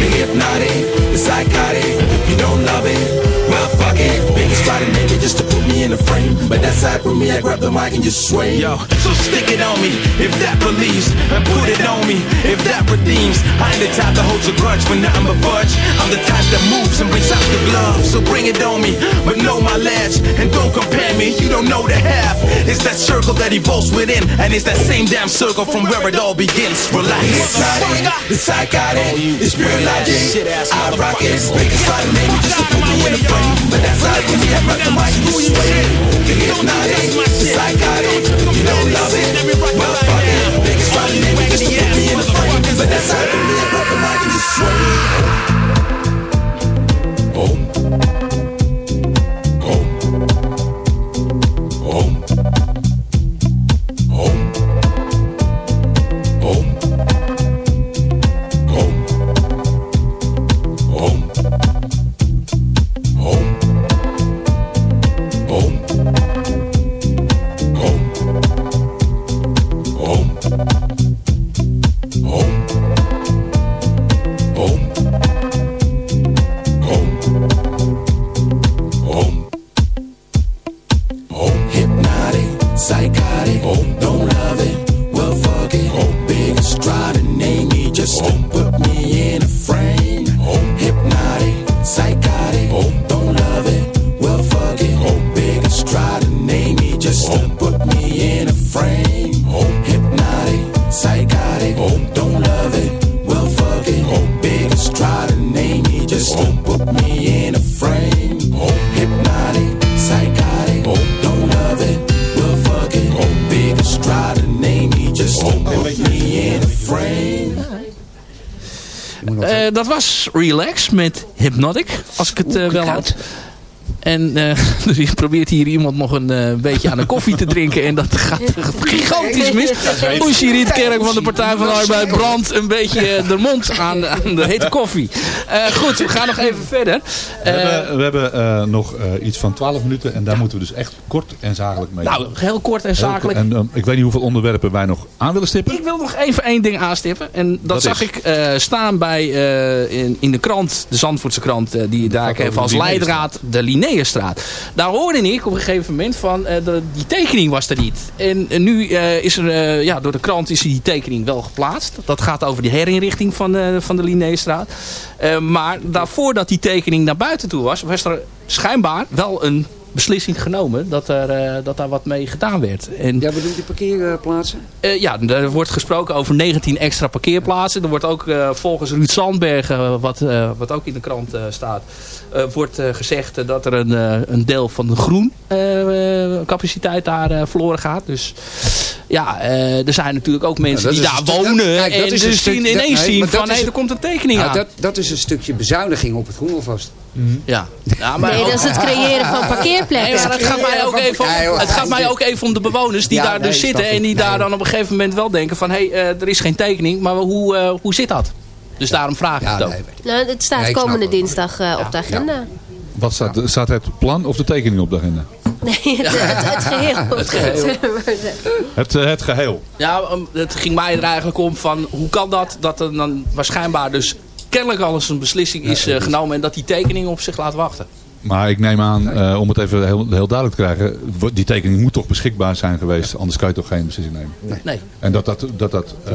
The hypnotic, the psychotic, you don't love it. Well, fuck it, slide a name just to put me in a frame. But that's how with me, I grab the mic and just sway. Yo, so stick it on me if that believes, and put it on me if that redeems. I ain't the type that holds a grudge for nothing but fudge. I'm the type that moves and brings out the glove. So bring it on me, but know my ledge and don't compare me. You don't know the half. It's that circle that evolves within, and it's that same damn circle from where it all begins. Relax. Hypnotic, the psychotic, the spirit logic. I rock it, make it slide a name just to put me in a frame. But that's how me at my mic is swaying. You're hypnotic, psychotic. You don't love it, well fuck it. Niggas try to name it just to put me in the frame, but that's how I me at my mic is swaying. Oh. Dat was Relax met Hypnotic, als ik het eh, wel had. En eh, <laughs> dus je probeert hier iemand nog een eh, beetje aan de koffie te drinken. En dat gaat gigantisch mis. Oesje Rietkerk van de Partij van de Arbeid brandt een beetje eh, de mond aan, aan de hete koffie. Eh, goed, we gaan nog even verder. We hebben, we hebben eh, nog eh, iets van 12 minuten en daar moeten we dus echt kort en zakelijk mee. nou, heel kort en zakelijk. kort. En ik weet niet hoeveel onderwerpen wij nog aan willen stippen. Ik wil nog even één ding aanstippen. En dat, Dat zag is? ik eh, staan bij, eh, in, in de krant, de Zandvoortse krant, eh, die daar even als leidraad de Linnaeusstraat. Daar hoorde ik op een gegeven moment van, eh, de, die tekening was er niet. En, eh, nu eh, is er, ja, door de krant is die tekening wel geplaatst. Dat gaat over de herinrichting van, van de Linnaeusstraat. Eh, maar daarvoor dat die tekening naar buiten toe was, was er schijnbaar wel een beslissing genomen dat, er, eh, dat daar wat mee gedaan werd. En, Ja, bedoelt die parkeerplaatsen? eh, ja, er wordt gesproken over 19 extra parkeerplaatsen. Er wordt ook eh, volgens Ruud Sandberg, eh, wat, wat ook in de krant staat, wordt gezegd dat er een, een deel van de groen capaciteit daar verloren gaat. Dus ja, er zijn natuurlijk ook mensen dat die daar stuk- wonen kijk, dat en is een dus zien, ineens nee, zien van hé, er komt een tekening Nou, aan. dat, dat is een stukje bezuiniging op het groen alvast. Ja. ja maar Nee, dat is het creëren van parkeerplekken. Nee, maar het gaat mij ook even om, het gaat mij ook even om de bewoners die Ja, daar dus nee, zitten. En die Nee, daar dan op een gegeven moment wel denken van... hé, hey, er is geen tekening, maar hoe, eh, hoe zit dat? Dus daarom vraag ik Ja, het ook. Nou, het staat komende het. dinsdag eh, op de agenda. Wat staat, staat het plan of de tekening op de agenda? Nee, het, het, het geheel. <laughs> Het geheel. Het, eh, het geheel. Ja, het ging mij er eigenlijk om van... hoe kan dat dat er dan waarschijnbaar dus kennelijk al eens een beslissing is eh, genomen... en dat die tekening op zich laat wachten. Maar ik neem aan, eh, om het even heel, heel duidelijk te krijgen, die tekening moet toch beschikbaar zijn geweest, anders kan je toch geen beslissing nemen. Nee. En dat dat, dat, dat eh,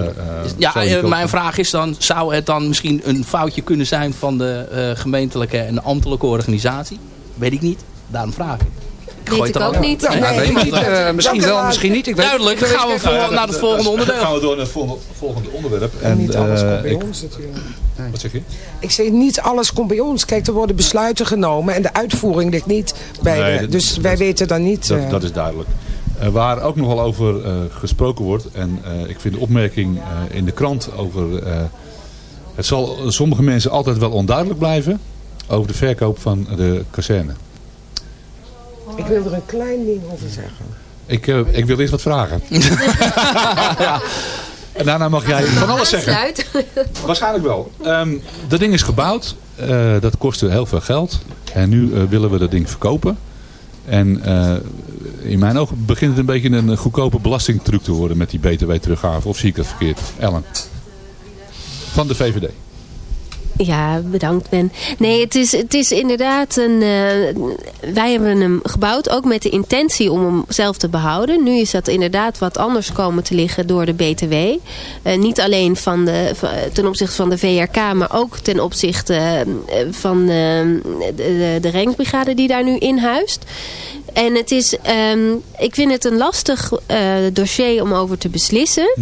Ja, mijn vraag is dan... zou het dan misschien een foutje kunnen zijn van de gemeentelijke en ambtelijke organisatie? Weet ik niet. Daarom vraag ik. Ik gooi Weet het ik ook niet. Ja, Nee. weet ik niet. Eh, misschien wel, misschien niet. Ik weet Duidelijk, dan gaan we voor, naar het volgende Dan onderdeel. gaan we door naar het volgende, onderwerp. En niet alles eh, komt bij ik- ons natuurlijk. Wat zeg je? Ik zeg niet alles komt bij ons. Kijk, er worden besluiten genomen en de uitvoering ligt niet bij Nee, de... Dus dat- wij weten dan niet... Dat, eh, dat is duidelijk. Waar ook nogal over eh, gesproken wordt. En eh, ik vind de opmerking eh, in de krant over... eh, het zal sommige mensen altijd wel onduidelijk blijven. Over de verkoop van de kazerne. Ik wil er een klein ding over zeggen. Ik, eh, ik wil eerst wat vragen. <laughs> En daarna mag jij van alles zeggen. Waarschijnlijk wel. Ehm, dat ding is gebouwd. Eh, dat kostte heel veel geld. En nu eh, willen we dat ding verkopen. En eh, in mijn ogen begint het een beetje een goedkope belastingtruc te worden met die btw-teruggave. Of zie ik dat verkeerd? Ellen. Van de VVD. Ja, bedankt Ben. Nee, het is, het is inderdaad een... eh, wij hebben hem gebouwd ook met de intentie om hem zelf te behouden. Nu is dat inderdaad wat anders komen te liggen door de BTW. Eh, niet alleen van de, ten opzichte van de VRK, maar ook ten opzichte eh, van de, de, de reddingsbrigade die daar nu in huist. En het is, ehm, ik vind het een lastig dossier om over te beslissen.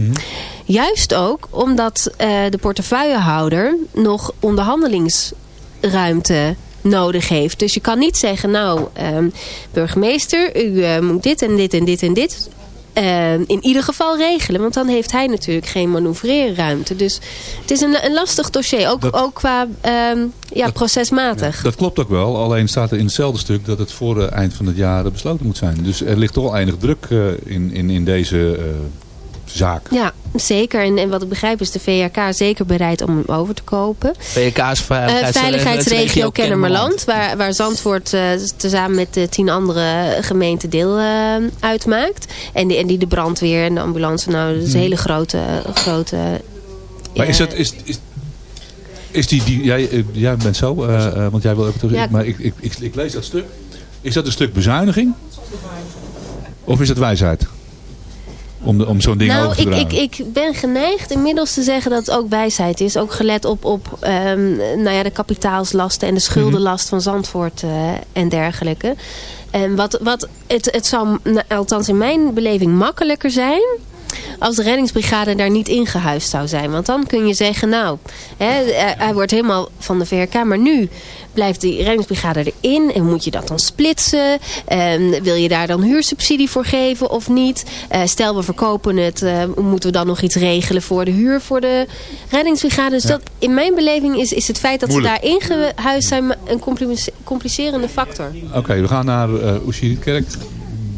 Juist ook omdat eh, de portefeuillehouder nog onderhandelingsruimte nodig heeft. Dus je kan niet zeggen, nou ehm, burgemeester, u eh, moet dit en dit en dit en dit eh, in ieder geval regelen. Want dan heeft hij natuurlijk geen manoeuvreerruimte. Dus het is een, een lastig dossier, ook, ook qua ehm, ja, procesmatig. Dat klopt ook wel. Alleen staat er in hetzelfde stuk dat het voor het eind van het jaar besloten moet zijn. Dus er ligt toch al enig druk in, in, in deze zaak. Ja, zeker. En, en wat ik begrijp is de VRK zeker bereid om hem over te kopen. VK is Eh, veiligheids- veiligheidsregio Kennemerland, waar, waar Zandvoort eh, tezamen met de tien andere gemeenten deel eh, uitmaakt. En die, en die de brandweer en de ambulance, nou, dat is een Hmm. hele grote... grote Maar is het... Is, is, is die, die, jij, jij bent zo, eh, eh, want jij wil ook... Ja. Maar ik, ik, ik, ik lees dat stuk. Is dat een stuk bezuiniging? Of is het wijsheid? Om, de, om zo'n ding nou, over te ik, dragen? ik, ik ben geneigd inmiddels te zeggen dat het ook wijsheid is. Ook gelet op, op ehm, nou ja, de kapitaalslasten en de schuldenlast van Zandvoort eh, en dergelijke. En wat, wat het, het zou, nou, althans in mijn beleving, makkelijker zijn als de reddingsbrigade daar niet ingehuisd zou zijn. Want dan kun je zeggen, nou, hè, hij- hij wordt helemaal van de VRK, maar nu blijft die reddingsbrigade erin en moet je dat dan splitsen? Ehm, wil je daar dan huursubsidie voor geven of niet? Eh, stel we verkopen het, eh, moeten we dan nog iets regelen voor de huur voor de reddingsbrigade? Dus Ja. dat, in mijn beleving is, is het feit dat Moeilijk. ze daar ingehuisd zijn een complice- complicerende factor. Oké, we gaan naar uh, Kerk.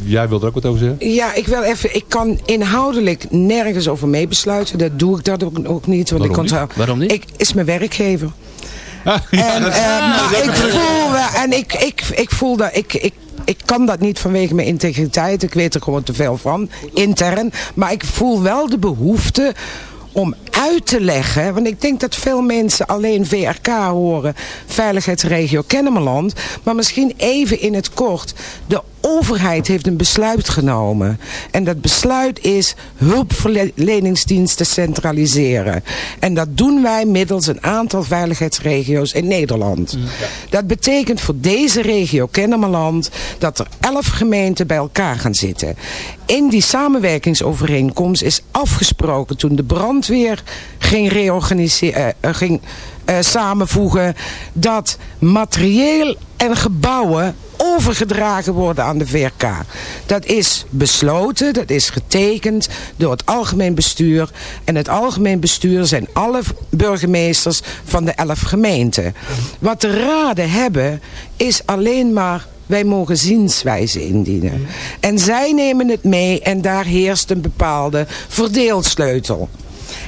Jij wilt er ook wat over zeggen? Ja, ik wil even. Ik kan inhoudelijk nergens over meebesluiten. Dat doe ik dat ook, ook niet. Want Waarom ik niet? Waarom niet? Ik, is mijn werkgever. ja, en, dat- is ik voel, wel- en ik, ik, ik voel dat ik, ik, ik kan dat niet vanwege mijn integriteit. Ik weet er gewoon te veel van, intern. Maar ik voel wel de behoefte om uit te leggen. Want ik denk dat veel mensen alleen VRK horen. Veiligheidsregio Kennemerland. Maar misschien even in het kort. De overheid heeft een besluit genomen. En dat besluit is hulpverleningsdiensten centraliseren. En dat doen wij middels een aantal veiligheidsregio's in Nederland. Dat betekent voor deze regio Kennemerland dat er elf gemeenten bij elkaar gaan zitten. In die samenwerkingsovereenkomst is afgesproken toen de brandweer ging reorganiseren, eh, ging eh, samenvoegen dat materieel en gebouwen overgedragen worden aan de VRK. Dat is besloten, dat is getekend door het algemeen bestuur. En het algemeen bestuur zijn alle burgemeesters van de elf gemeenten. Wat de raden hebben is alleen maar wij mogen zienswijze indienen. En zij nemen het mee en daar heerst een bepaalde verdeelsleutel.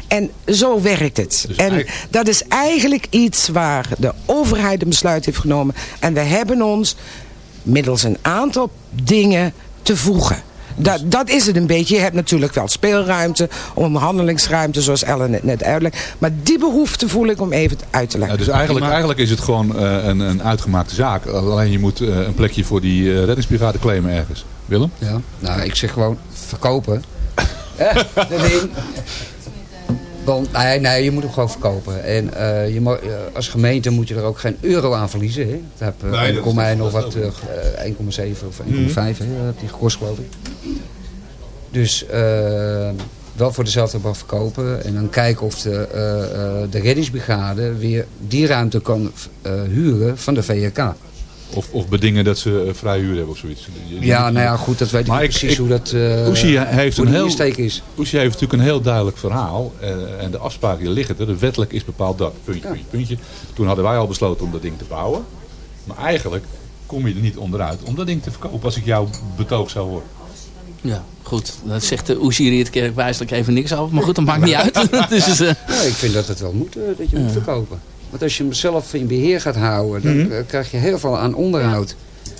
En zo werkt het. en dat is eigenlijk iets waar de overheid een besluit heeft genomen. En we hebben ons middels een aantal dingen te voegen. Dat, dat is het een beetje. Je hebt natuurlijk wel speelruimte, onderhandelingsruimte, zoals Ellen het net uitlegt. Maar die behoefte voel ik om even uit te leggen. Ja, dus eigenlijk, eigenlijk is het gewoon uh, een, een uitgemaakte zaak. Alleen je moet uh, een plekje voor die uh, reddingsbrigade claimen ergens. Willem? Ja, nou ik zeg gewoon verkopen. <laughs> dat. Want, nee, nee, je moet hem gewoon verkopen. En eh, je mag, eh, als gemeente moet je er ook geen euro aan verliezen. Hè? Dat heb Nee, dat is- 1,1 of dat wat, is eh, 1,7 of 1,5 hè, heb die gekost geloof ik. Dus eh, wel voor dezelfde bal verkopen. En dan kijken of de, eh, eh, de reddingsbrigade weer die ruimte kan eh, huren van de VRK. Of, of bedingen dat ze eh, vrij huur hebben of zoiets. Ja, nou ja, goed, dat weet ik Maar niet ik- precies ik- hoe dat eh Oesie heeft hoe een heel, insteek is. Oesie heeft natuurlijk een heel duidelijk verhaal. eh, en de afspraken die liggen er. De wettelijk is bepaald dat. Puntje, puntje, puntje. Toen hadden wij al besloten om dat ding te bouwen. Maar eigenlijk kom je er niet onderuit om dat ding te verkopen als ik jouw betoog zou horen. Ja, goed. Dat zegt de Oeziriet wijselijk even niks over. Maar goed, dat maakt niet <laughs> uit. <laughs> dus, eh, Ja, ik vind dat het wel moet, dat je moet verkopen. Want als je hem zelf in beheer gaat houden, dan Mhm. eh, krijg je heel veel aan onderhoud.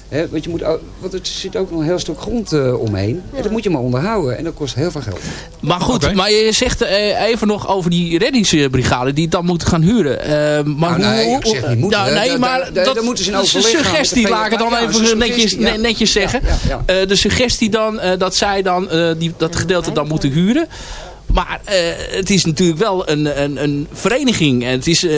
Hè, want, je moet, want er zit ook nog een heel stuk grond eh, omheen. En dat moet je maar onderhouden. En dat kost heel veel geld. Maar goed, maar je zegt eh, even nog over die reddingsbrigade die het dan moeten gaan huren. Eh, maar Nou, nee, hoe, ik zeg niet moeten, hè. nee, maar dat, daar moeten ze in dat is een overleg de suggestie, laat ik het dan. Ja, even dat netjes, ja. netjes zeggen. Ja, ja, Eh, de suggestie dan eh, dat zij dan eh, die, dat gedeelte dan moeten huren. Maar eh, het is natuurlijk wel een, een, een vereniging. En het is, eh,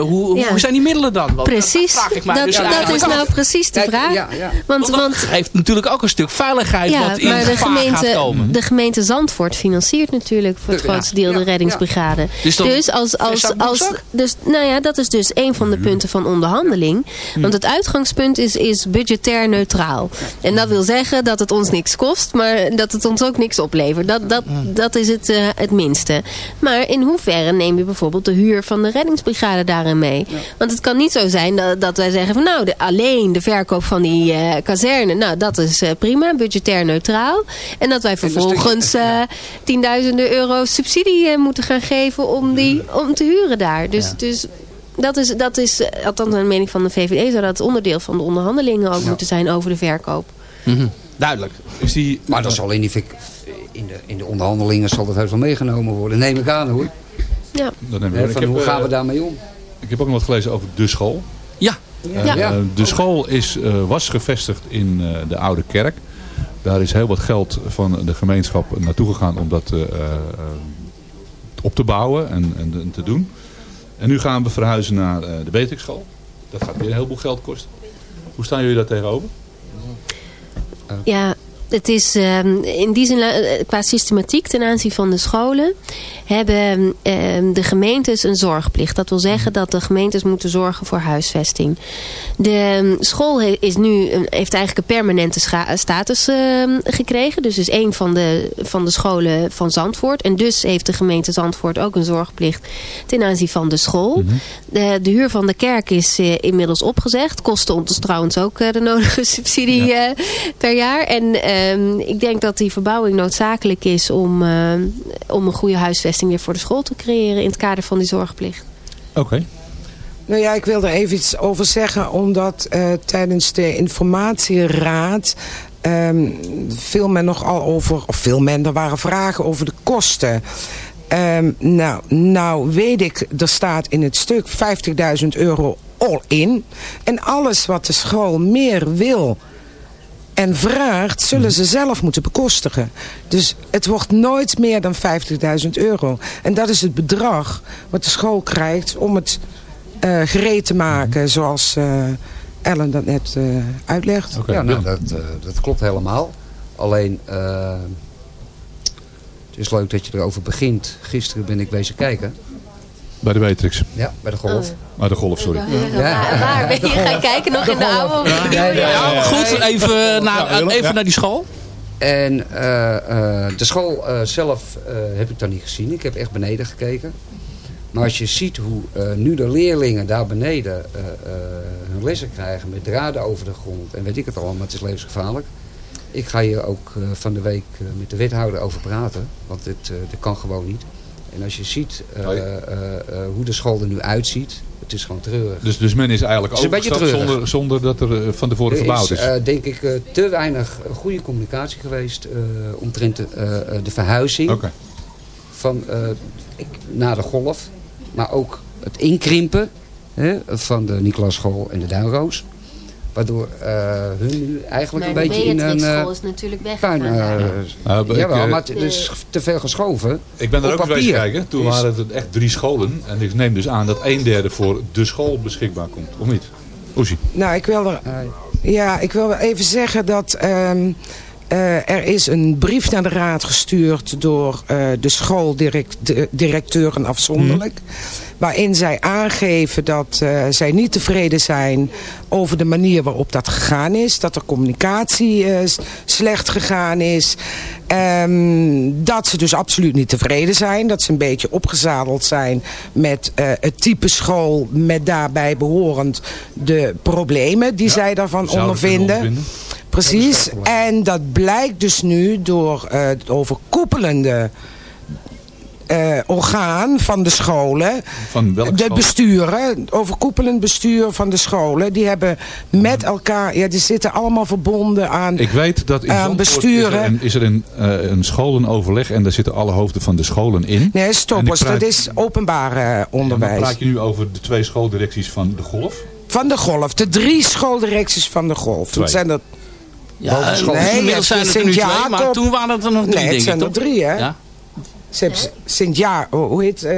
hoe, Ja. hoe zijn die middelen dan? Want Precies, vraag ik mij dat, dus dat eigenlijk is nou precies de vraag. Want, want Het heeft natuurlijk ook een stuk veiligheid ja, wat in maar de gevaar gaat gemeente, komen. de gemeente Zandvoort financiert natuurlijk voor het grootste deel ja, de reddingsbrigade. Dus dan Dus als, als, als, dus, nou ja, dat is dus een van de punten van onderhandeling. Want het uitgangspunt is, is budgetair neutraal. En dat wil zeggen dat het ons niks kost, maar dat het ons ook niks oplevert. Dat, dat, dat is het, eh, het minste. Maar in hoeverre neem je bijvoorbeeld de huur van de reddingsbrigade daarin mee? Want het kan niet zo zijn dat, dat wij zeggen van nou, de, alleen de verkoop van die eh, kazerne, nou dat is eh, prima, budgetair neutraal. En dat wij vervolgens eh, tienduizenden euro subsidie moeten gaan geven om, die, om te huren daar. Dus, dus dat is, dat is, althans naar de mening van de VVD, zou dat onderdeel van de onderhandelingen ook moeten zijn over de verkoop. Mhm. Duidelijk. Is die... Maar dat zal in, die, in, de, in de onderhandelingen zal dat heel veel meegenomen worden. Neem ik aan hoor. Ja. Dat nemen we Hè, aan. van Ik heb, hoe gaan eh, we daarmee om? Ik heb ook nog wat gelezen over de school. Ja. Eh, Ja. eh, de school is, eh, was gevestigd in eh, de Oude Kerk. Daar is heel wat geld van de gemeenschap naartoe gegaan om dat op te bouwen en, en, en te doen. En nu gaan we verhuizen naar eh, de Beatrixschool. Dat gaat weer een heleboel geld kosten. Hoe staan jullie daar tegenover? Ja, het is ehm, in die zin, eh, qua systematiek ten aanzien van de scholen, hebben ehm, de gemeentes een zorgplicht. Dat wil zeggen dat de gemeentes moeten zorgen voor huisvesting. De ehm, school is nu, heeft eigenlijk een permanente status ehm, gekregen. Dus is een van de, van de scholen van Zandvoort. En dus heeft de gemeente Zandvoort ook een zorgplicht ten aanzien van de school. De, de huur van de kerk is eh, inmiddels opgezegd. Kostte ons trouwens ook eh, de nodige subsidie eh, per jaar. En ehm, ik denk dat die verbouwing noodzakelijk is om, om een goede huisvesting weer voor de school te creëren in het kader van die zorgplicht. Oké. Nou ja, ik wil er even iets over zeggen, omdat eh, tijdens de informatieraad ehm viel men nogal over, of veel men, er waren vragen over de kosten. Ehm, nou, nou weet ik, er staat in het stuk 50.000 euro all in. En alles wat de school meer wil en vraagt, zullen ze zelf moeten bekostigen. Dus het wordt nooit meer dan 50.000 euro. En dat is het bedrag wat de school krijgt om het eh, gereed te maken, zoals eh, Ellen dat net eh, uitlegt. ja, nou, dat, dat klopt helemaal. Alleen, het is leuk dat je erover begint. Gisteren ben ik wezen kijken. Bij de Beatrix. Ja, bij de golf. Maar de golf, sorry. Waar, waar ben je gaan kijken? Nog in de oude? Ja, ja, ja, Ja, goed, even, naar, even naar die school. En eh, eh, de school eh, zelf eh, heb ik dan niet gezien. Ik heb echt beneden gekeken. Maar als je ziet hoe eh, nu de leerlingen daar beneden eh, eh, hun lessen krijgen met draden over de grond en weet ik het allemaal, maar het is levensgevaarlijk. Ik ga hier ook van de week met de wethouder over praten, want dit, eh, dit kan gewoon niet. En als je ziet eh, Oh eh, eh, hoe de school er nu uitziet, het is gewoon treurig. Dus, dus men is eigenlijk beetje overgestapt zonder, zonder dat er van tevoren Er verbouwd is. is, denk ik, te weinig goede communicatie geweest omtrent de, de verhuizing Oké. van, ik, naar de golf. Maar ook het inkrimpen hè, van de Nicolaas School en de Duinroos. Waardoor eh, hun nu eigenlijk Maar een de beetje in een... Eh, school is natuurlijk puin, weggegaan. eh, Nou, ik, jawel, eh, maar het is te veel geschoven. Ik ben er Op ook eens kijken. Toen is- waren het echt drie scholen. En ik neem dus aan dat een derde voor de school beschikbaar komt. Of niet? Oezie. Nou, ik wil er, ja, ik wil even zeggen dat ehm, eh, er is een brief naar de raad gestuurd door eh, de schooldirecteuren afzonderlijk. Waarin zij aangeven dat eh, zij niet tevreden zijn over de manier waarop dat gegaan is. Dat de communicatie slecht gegaan is. Ehm, dat ze dus absoluut niet tevreden zijn. Dat ze een beetje opgezadeld zijn met het type school. Met daarbij behorend de problemen die zij daarvan ondervinden. Precies. En dat blijkt dus nu door eh, het overkoepelende eh, orgaan van de scholen. Van welke De school? besturen, overkoepelend bestuur van de scholen. Die hebben met elkaar, ja die zitten allemaal verbonden aan, Ik weet dat in aan besturen. is er, een, is er een, eh, een scholenoverleg. En daar zitten alle hoofden van de scholen in. Nee, stoppers, En praat- dat is openbaar eh, Dan onderwijs. praat je nu over de twee schooldirecties van de golf. Van de golf, de drie schooldirecties van de golf. Twee. Dat zijn dat... Ja, Nee, inmiddels zijn het er nu twee, maar toen waren het er nog drie, Nee, het zijn er drie, hè? Ja. Ze hebben Sint-Ja, hoe heet eh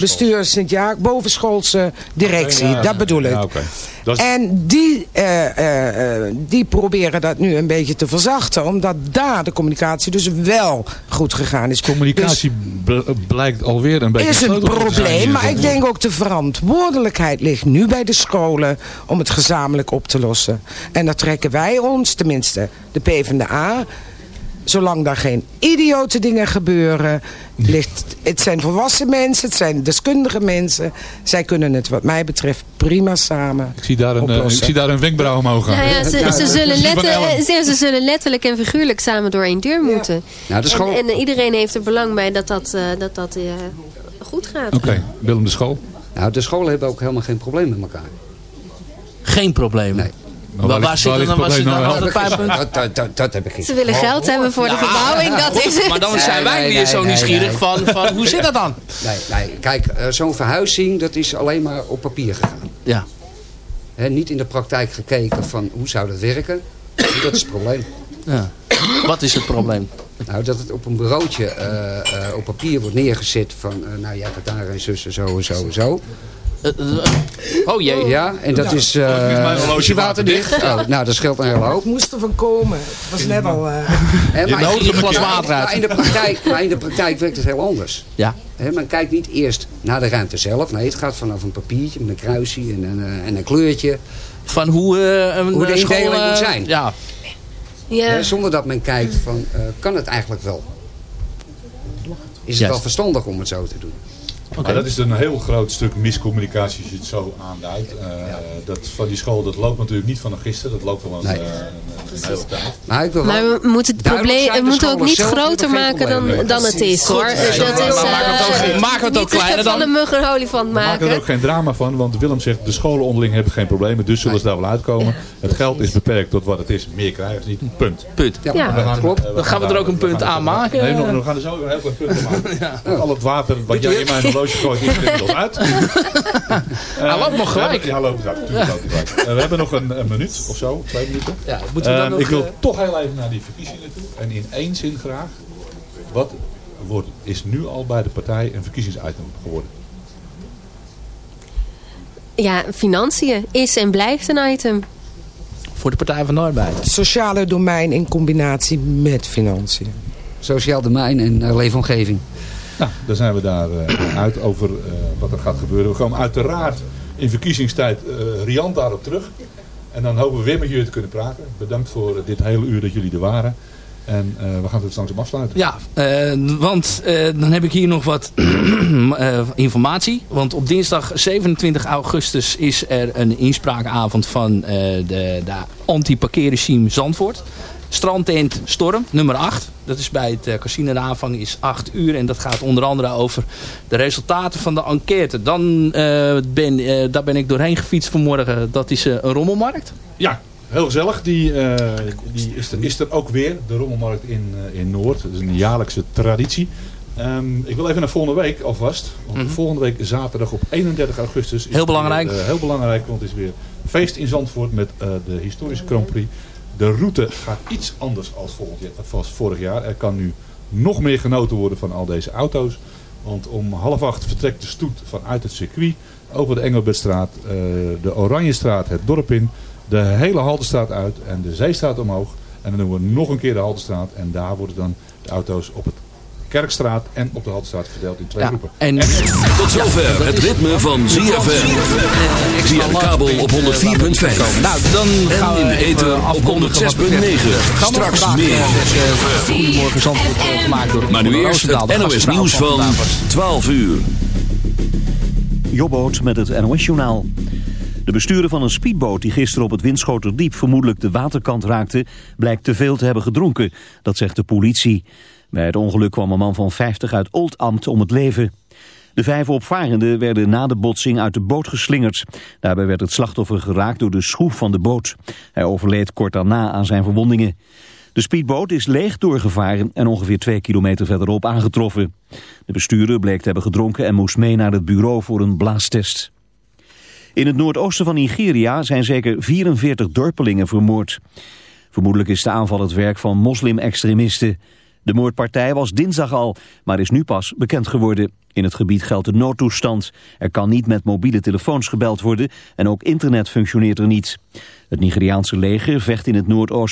bestuur Sint-Ja, bovenschoolse directie, Ja, dat bedoel ik. ja, oké. Dat is- En die, eh, eh, eh, die proberen dat nu een beetje te verzachten, omdat daar de communicatie dus wel goed gegaan is. Communicatie bl- blijkt alweer een beetje is een probleem, maar ik denk ook de verantwoordelijkheid ligt nu bij de scholen om het gezamenlijk op te lossen. En daar trekken wij ons, tenminste de PvdA, zolang daar geen idiote dingen gebeuren, ligt, het zijn volwassen mensen, het zijn deskundige mensen, zij kunnen het wat mij betreft prima samen Ik zie daar een, eh, ik zie daar een wenkbrauw omhoog gaan. Nou ja, ze, ze, zullen Precies van Ellen. letter, ze, zullen letterlijk en figuurlijk samen door één deur moeten. Nou, de school- en, en iedereen heeft er belang bij dat dat, eh, dat, dat eh, goed gaat. Oké, Willem de school. Nou, de scholen hebben ook helemaal geen probleem met elkaar. Geen probleem. Nee. Maar waar, waar zit dan, nog nou pijnpunt? Dat, dat, heb ik Ze willen geld hebben voor de Nou, verbouwing, dat is het. Maar dan zijn wij weer zo nieuwsgierig. Van, van hoe zit dat dan? <laughs> Nee, nee. kijk, eh, zo'n verhuizing, dat is alleen maar op papier gegaan. Ja. Hè, niet in de praktijk gekeken van hoe zou dat werken. <coughs> Dat is het probleem. Ja. Wat is het probleem? Nou, dat het op een bureautje eh, eh, op papier wordt neergezet van... nou, jij gaat daar en zussen zo en zo en zo. Oh jee. Ja, en dat Ja. is... Dat is eh mijn horloge is je water dicht? Oh, nou, dat scheelt een hele hoop. Ik moest ervan komen. Het was net al... eh, <laughs> Je in- een glas maar- water uit. Maar in, de praktijk, maar in de praktijk werkt het heel anders. Ja. Hè, men kijkt niet eerst naar de ruimte zelf. Nee, het gaat vanaf een papiertje met een kruisje en een, eh, en een kleurtje. Van hoe, eh, een Hoe de school, indeling moet zijn. Ja. Hè, zonder dat men kijkt van, eh, kan het eigenlijk wel? Is het Juist. wel verstandig om het zo te doen? Maar dat is een heel groot stuk miscommunicatie als je het zo aanduidt. Eh, dat van die school, dat loopt natuurlijk niet van gisteren. Dat loopt al een, Nee. eh, een, een hele tijd. Maar, ik wil Maar we moeten het, probleem, we moeten ook niet groter maken dan, dan het is hoor. Goed. Dat is, Maar maken we het ook- <laughs> eh, we het ook niet kleiner van dan? een mug een olifant maken er ook geen drama van, want Willem zegt de scholen onderling hebben geen problemen, dus zullen ze daar wel uitkomen. Het geld is beperkt tot wat het is, meer krijgen ze niet. Punt. Punt. Ja, We gaan- klopt. Dan gaan we er ook een punt aan maken. Nee, nog- we gaan er zo een heel punt aan maken. <laughs> Al het water wat jij in mijn horloge gooit, is er inmiddels uit. <laughs> Hij loopt nog gelijk. Ja, loopt. <laughs> Eh, we hebben nog een, een minuut of zo, twee minuten. Ja, moeten we dan Eh, nog, ik wil eh, toch heel even naar die verkiezingen toe. En in één zin graag. Wat wordt, is nu al bij de partij een verkiezingsitem geworden? Ja, financiën is en blijft een item. Voor de Partij van de Arbeid. Het sociale domein in combinatie met financiën. Sociaal domein en uh, leefomgeving. Nou, dan zijn we daar uh, uit over uh, wat er gaat gebeuren. We komen uiteraard in verkiezingstijd uh, riant daarop terug. En dan hopen we weer met jullie te kunnen praten. Bedankt voor dit hele uur dat jullie er waren. En we gaan het langzaam afsluiten. Ja, want dan heb ik hier nog wat <clears throat> informatie. Want op dinsdag 27 augustus is er een inspraakavond van de, de anti-parkeerregime Zandvoort. Strandtent Storm, nummer 8. Dat is bij het casino. De aanvang is 8 uur. En dat gaat onder andere over de resultaten van de enquête. Dan ben, daar ben ik doorheen gefietst vanmorgen. Dat is een rommelmarkt. Ja, Heel gezellig. Die, die is, er, is er ook weer. De Rommelmarkt in, in Noord. Dat is een jaarlijkse traditie. Um, ik wil even naar volgende week alvast. Want mm -hmm. volgende week zaterdag op 31 augustus. Is heel belangrijk. Weer, heel belangrijk, want het is weer feest in Zandvoort met eh, de historische Grand Prix. De route gaat iets anders als, vorig jaar. Er kan nu nog meer genoten worden van al deze auto's. Want om half acht vertrekt de stoet vanuit het circuit over de Engelbertstraat, eh, de Oranjestraat het dorp in, de hele Haltestraat uit en de Zeestraat omhoog. En dan doen we nog een keer de Haltestraat en daar worden dan de auto's op het Kerkstraat en op de Haltestraat verdeeld in twee groepen. En... Tot zover het ritme van ZFM. Via de kabel op 104.5. Nou, dan gaan en in we de ether op afkondigen wat 106.9. betreft het programma Straks meer. Eh, Goedemorgen Zandvoort wordt gemaakt door Maar nu eerst het NOS nieuws van vandaag was. 12 uur. Jobboot met het NOS-journaal. De bestuurder van een speedboot die gisteren op het Winschoterdiep vermoedelijk de waterkant raakte, blijkt te veel te hebben gedronken. Dat zegt de politie. Bij het ongeluk kwam een man van 50 uit Oldambt om het leven. De vijf opvarenden werden na de botsing uit de boot geslingerd. Daarbij werd het slachtoffer geraakt door de schroef van de boot. Hij overleed kort daarna aan zijn verwondingen. De speedboot is leeg doorgevaren en ongeveer twee kilometer verderop aangetroffen. De bestuurder bleek te hebben gedronken en moest mee naar het bureau voor een blaastest. In het noordoosten van Nigeria zijn zeker 44 dorpelingen vermoord. Vermoedelijk is de aanval het werk van moslim-extremisten. De moordpartij was dinsdag al, maar is nu pas bekend geworden. In het gebied geldt de noodtoestand. Er kan niet met mobiele telefoons gebeld worden en ook internet functioneert er niet. Het Nigeriaanse leger vecht in het noordoosten.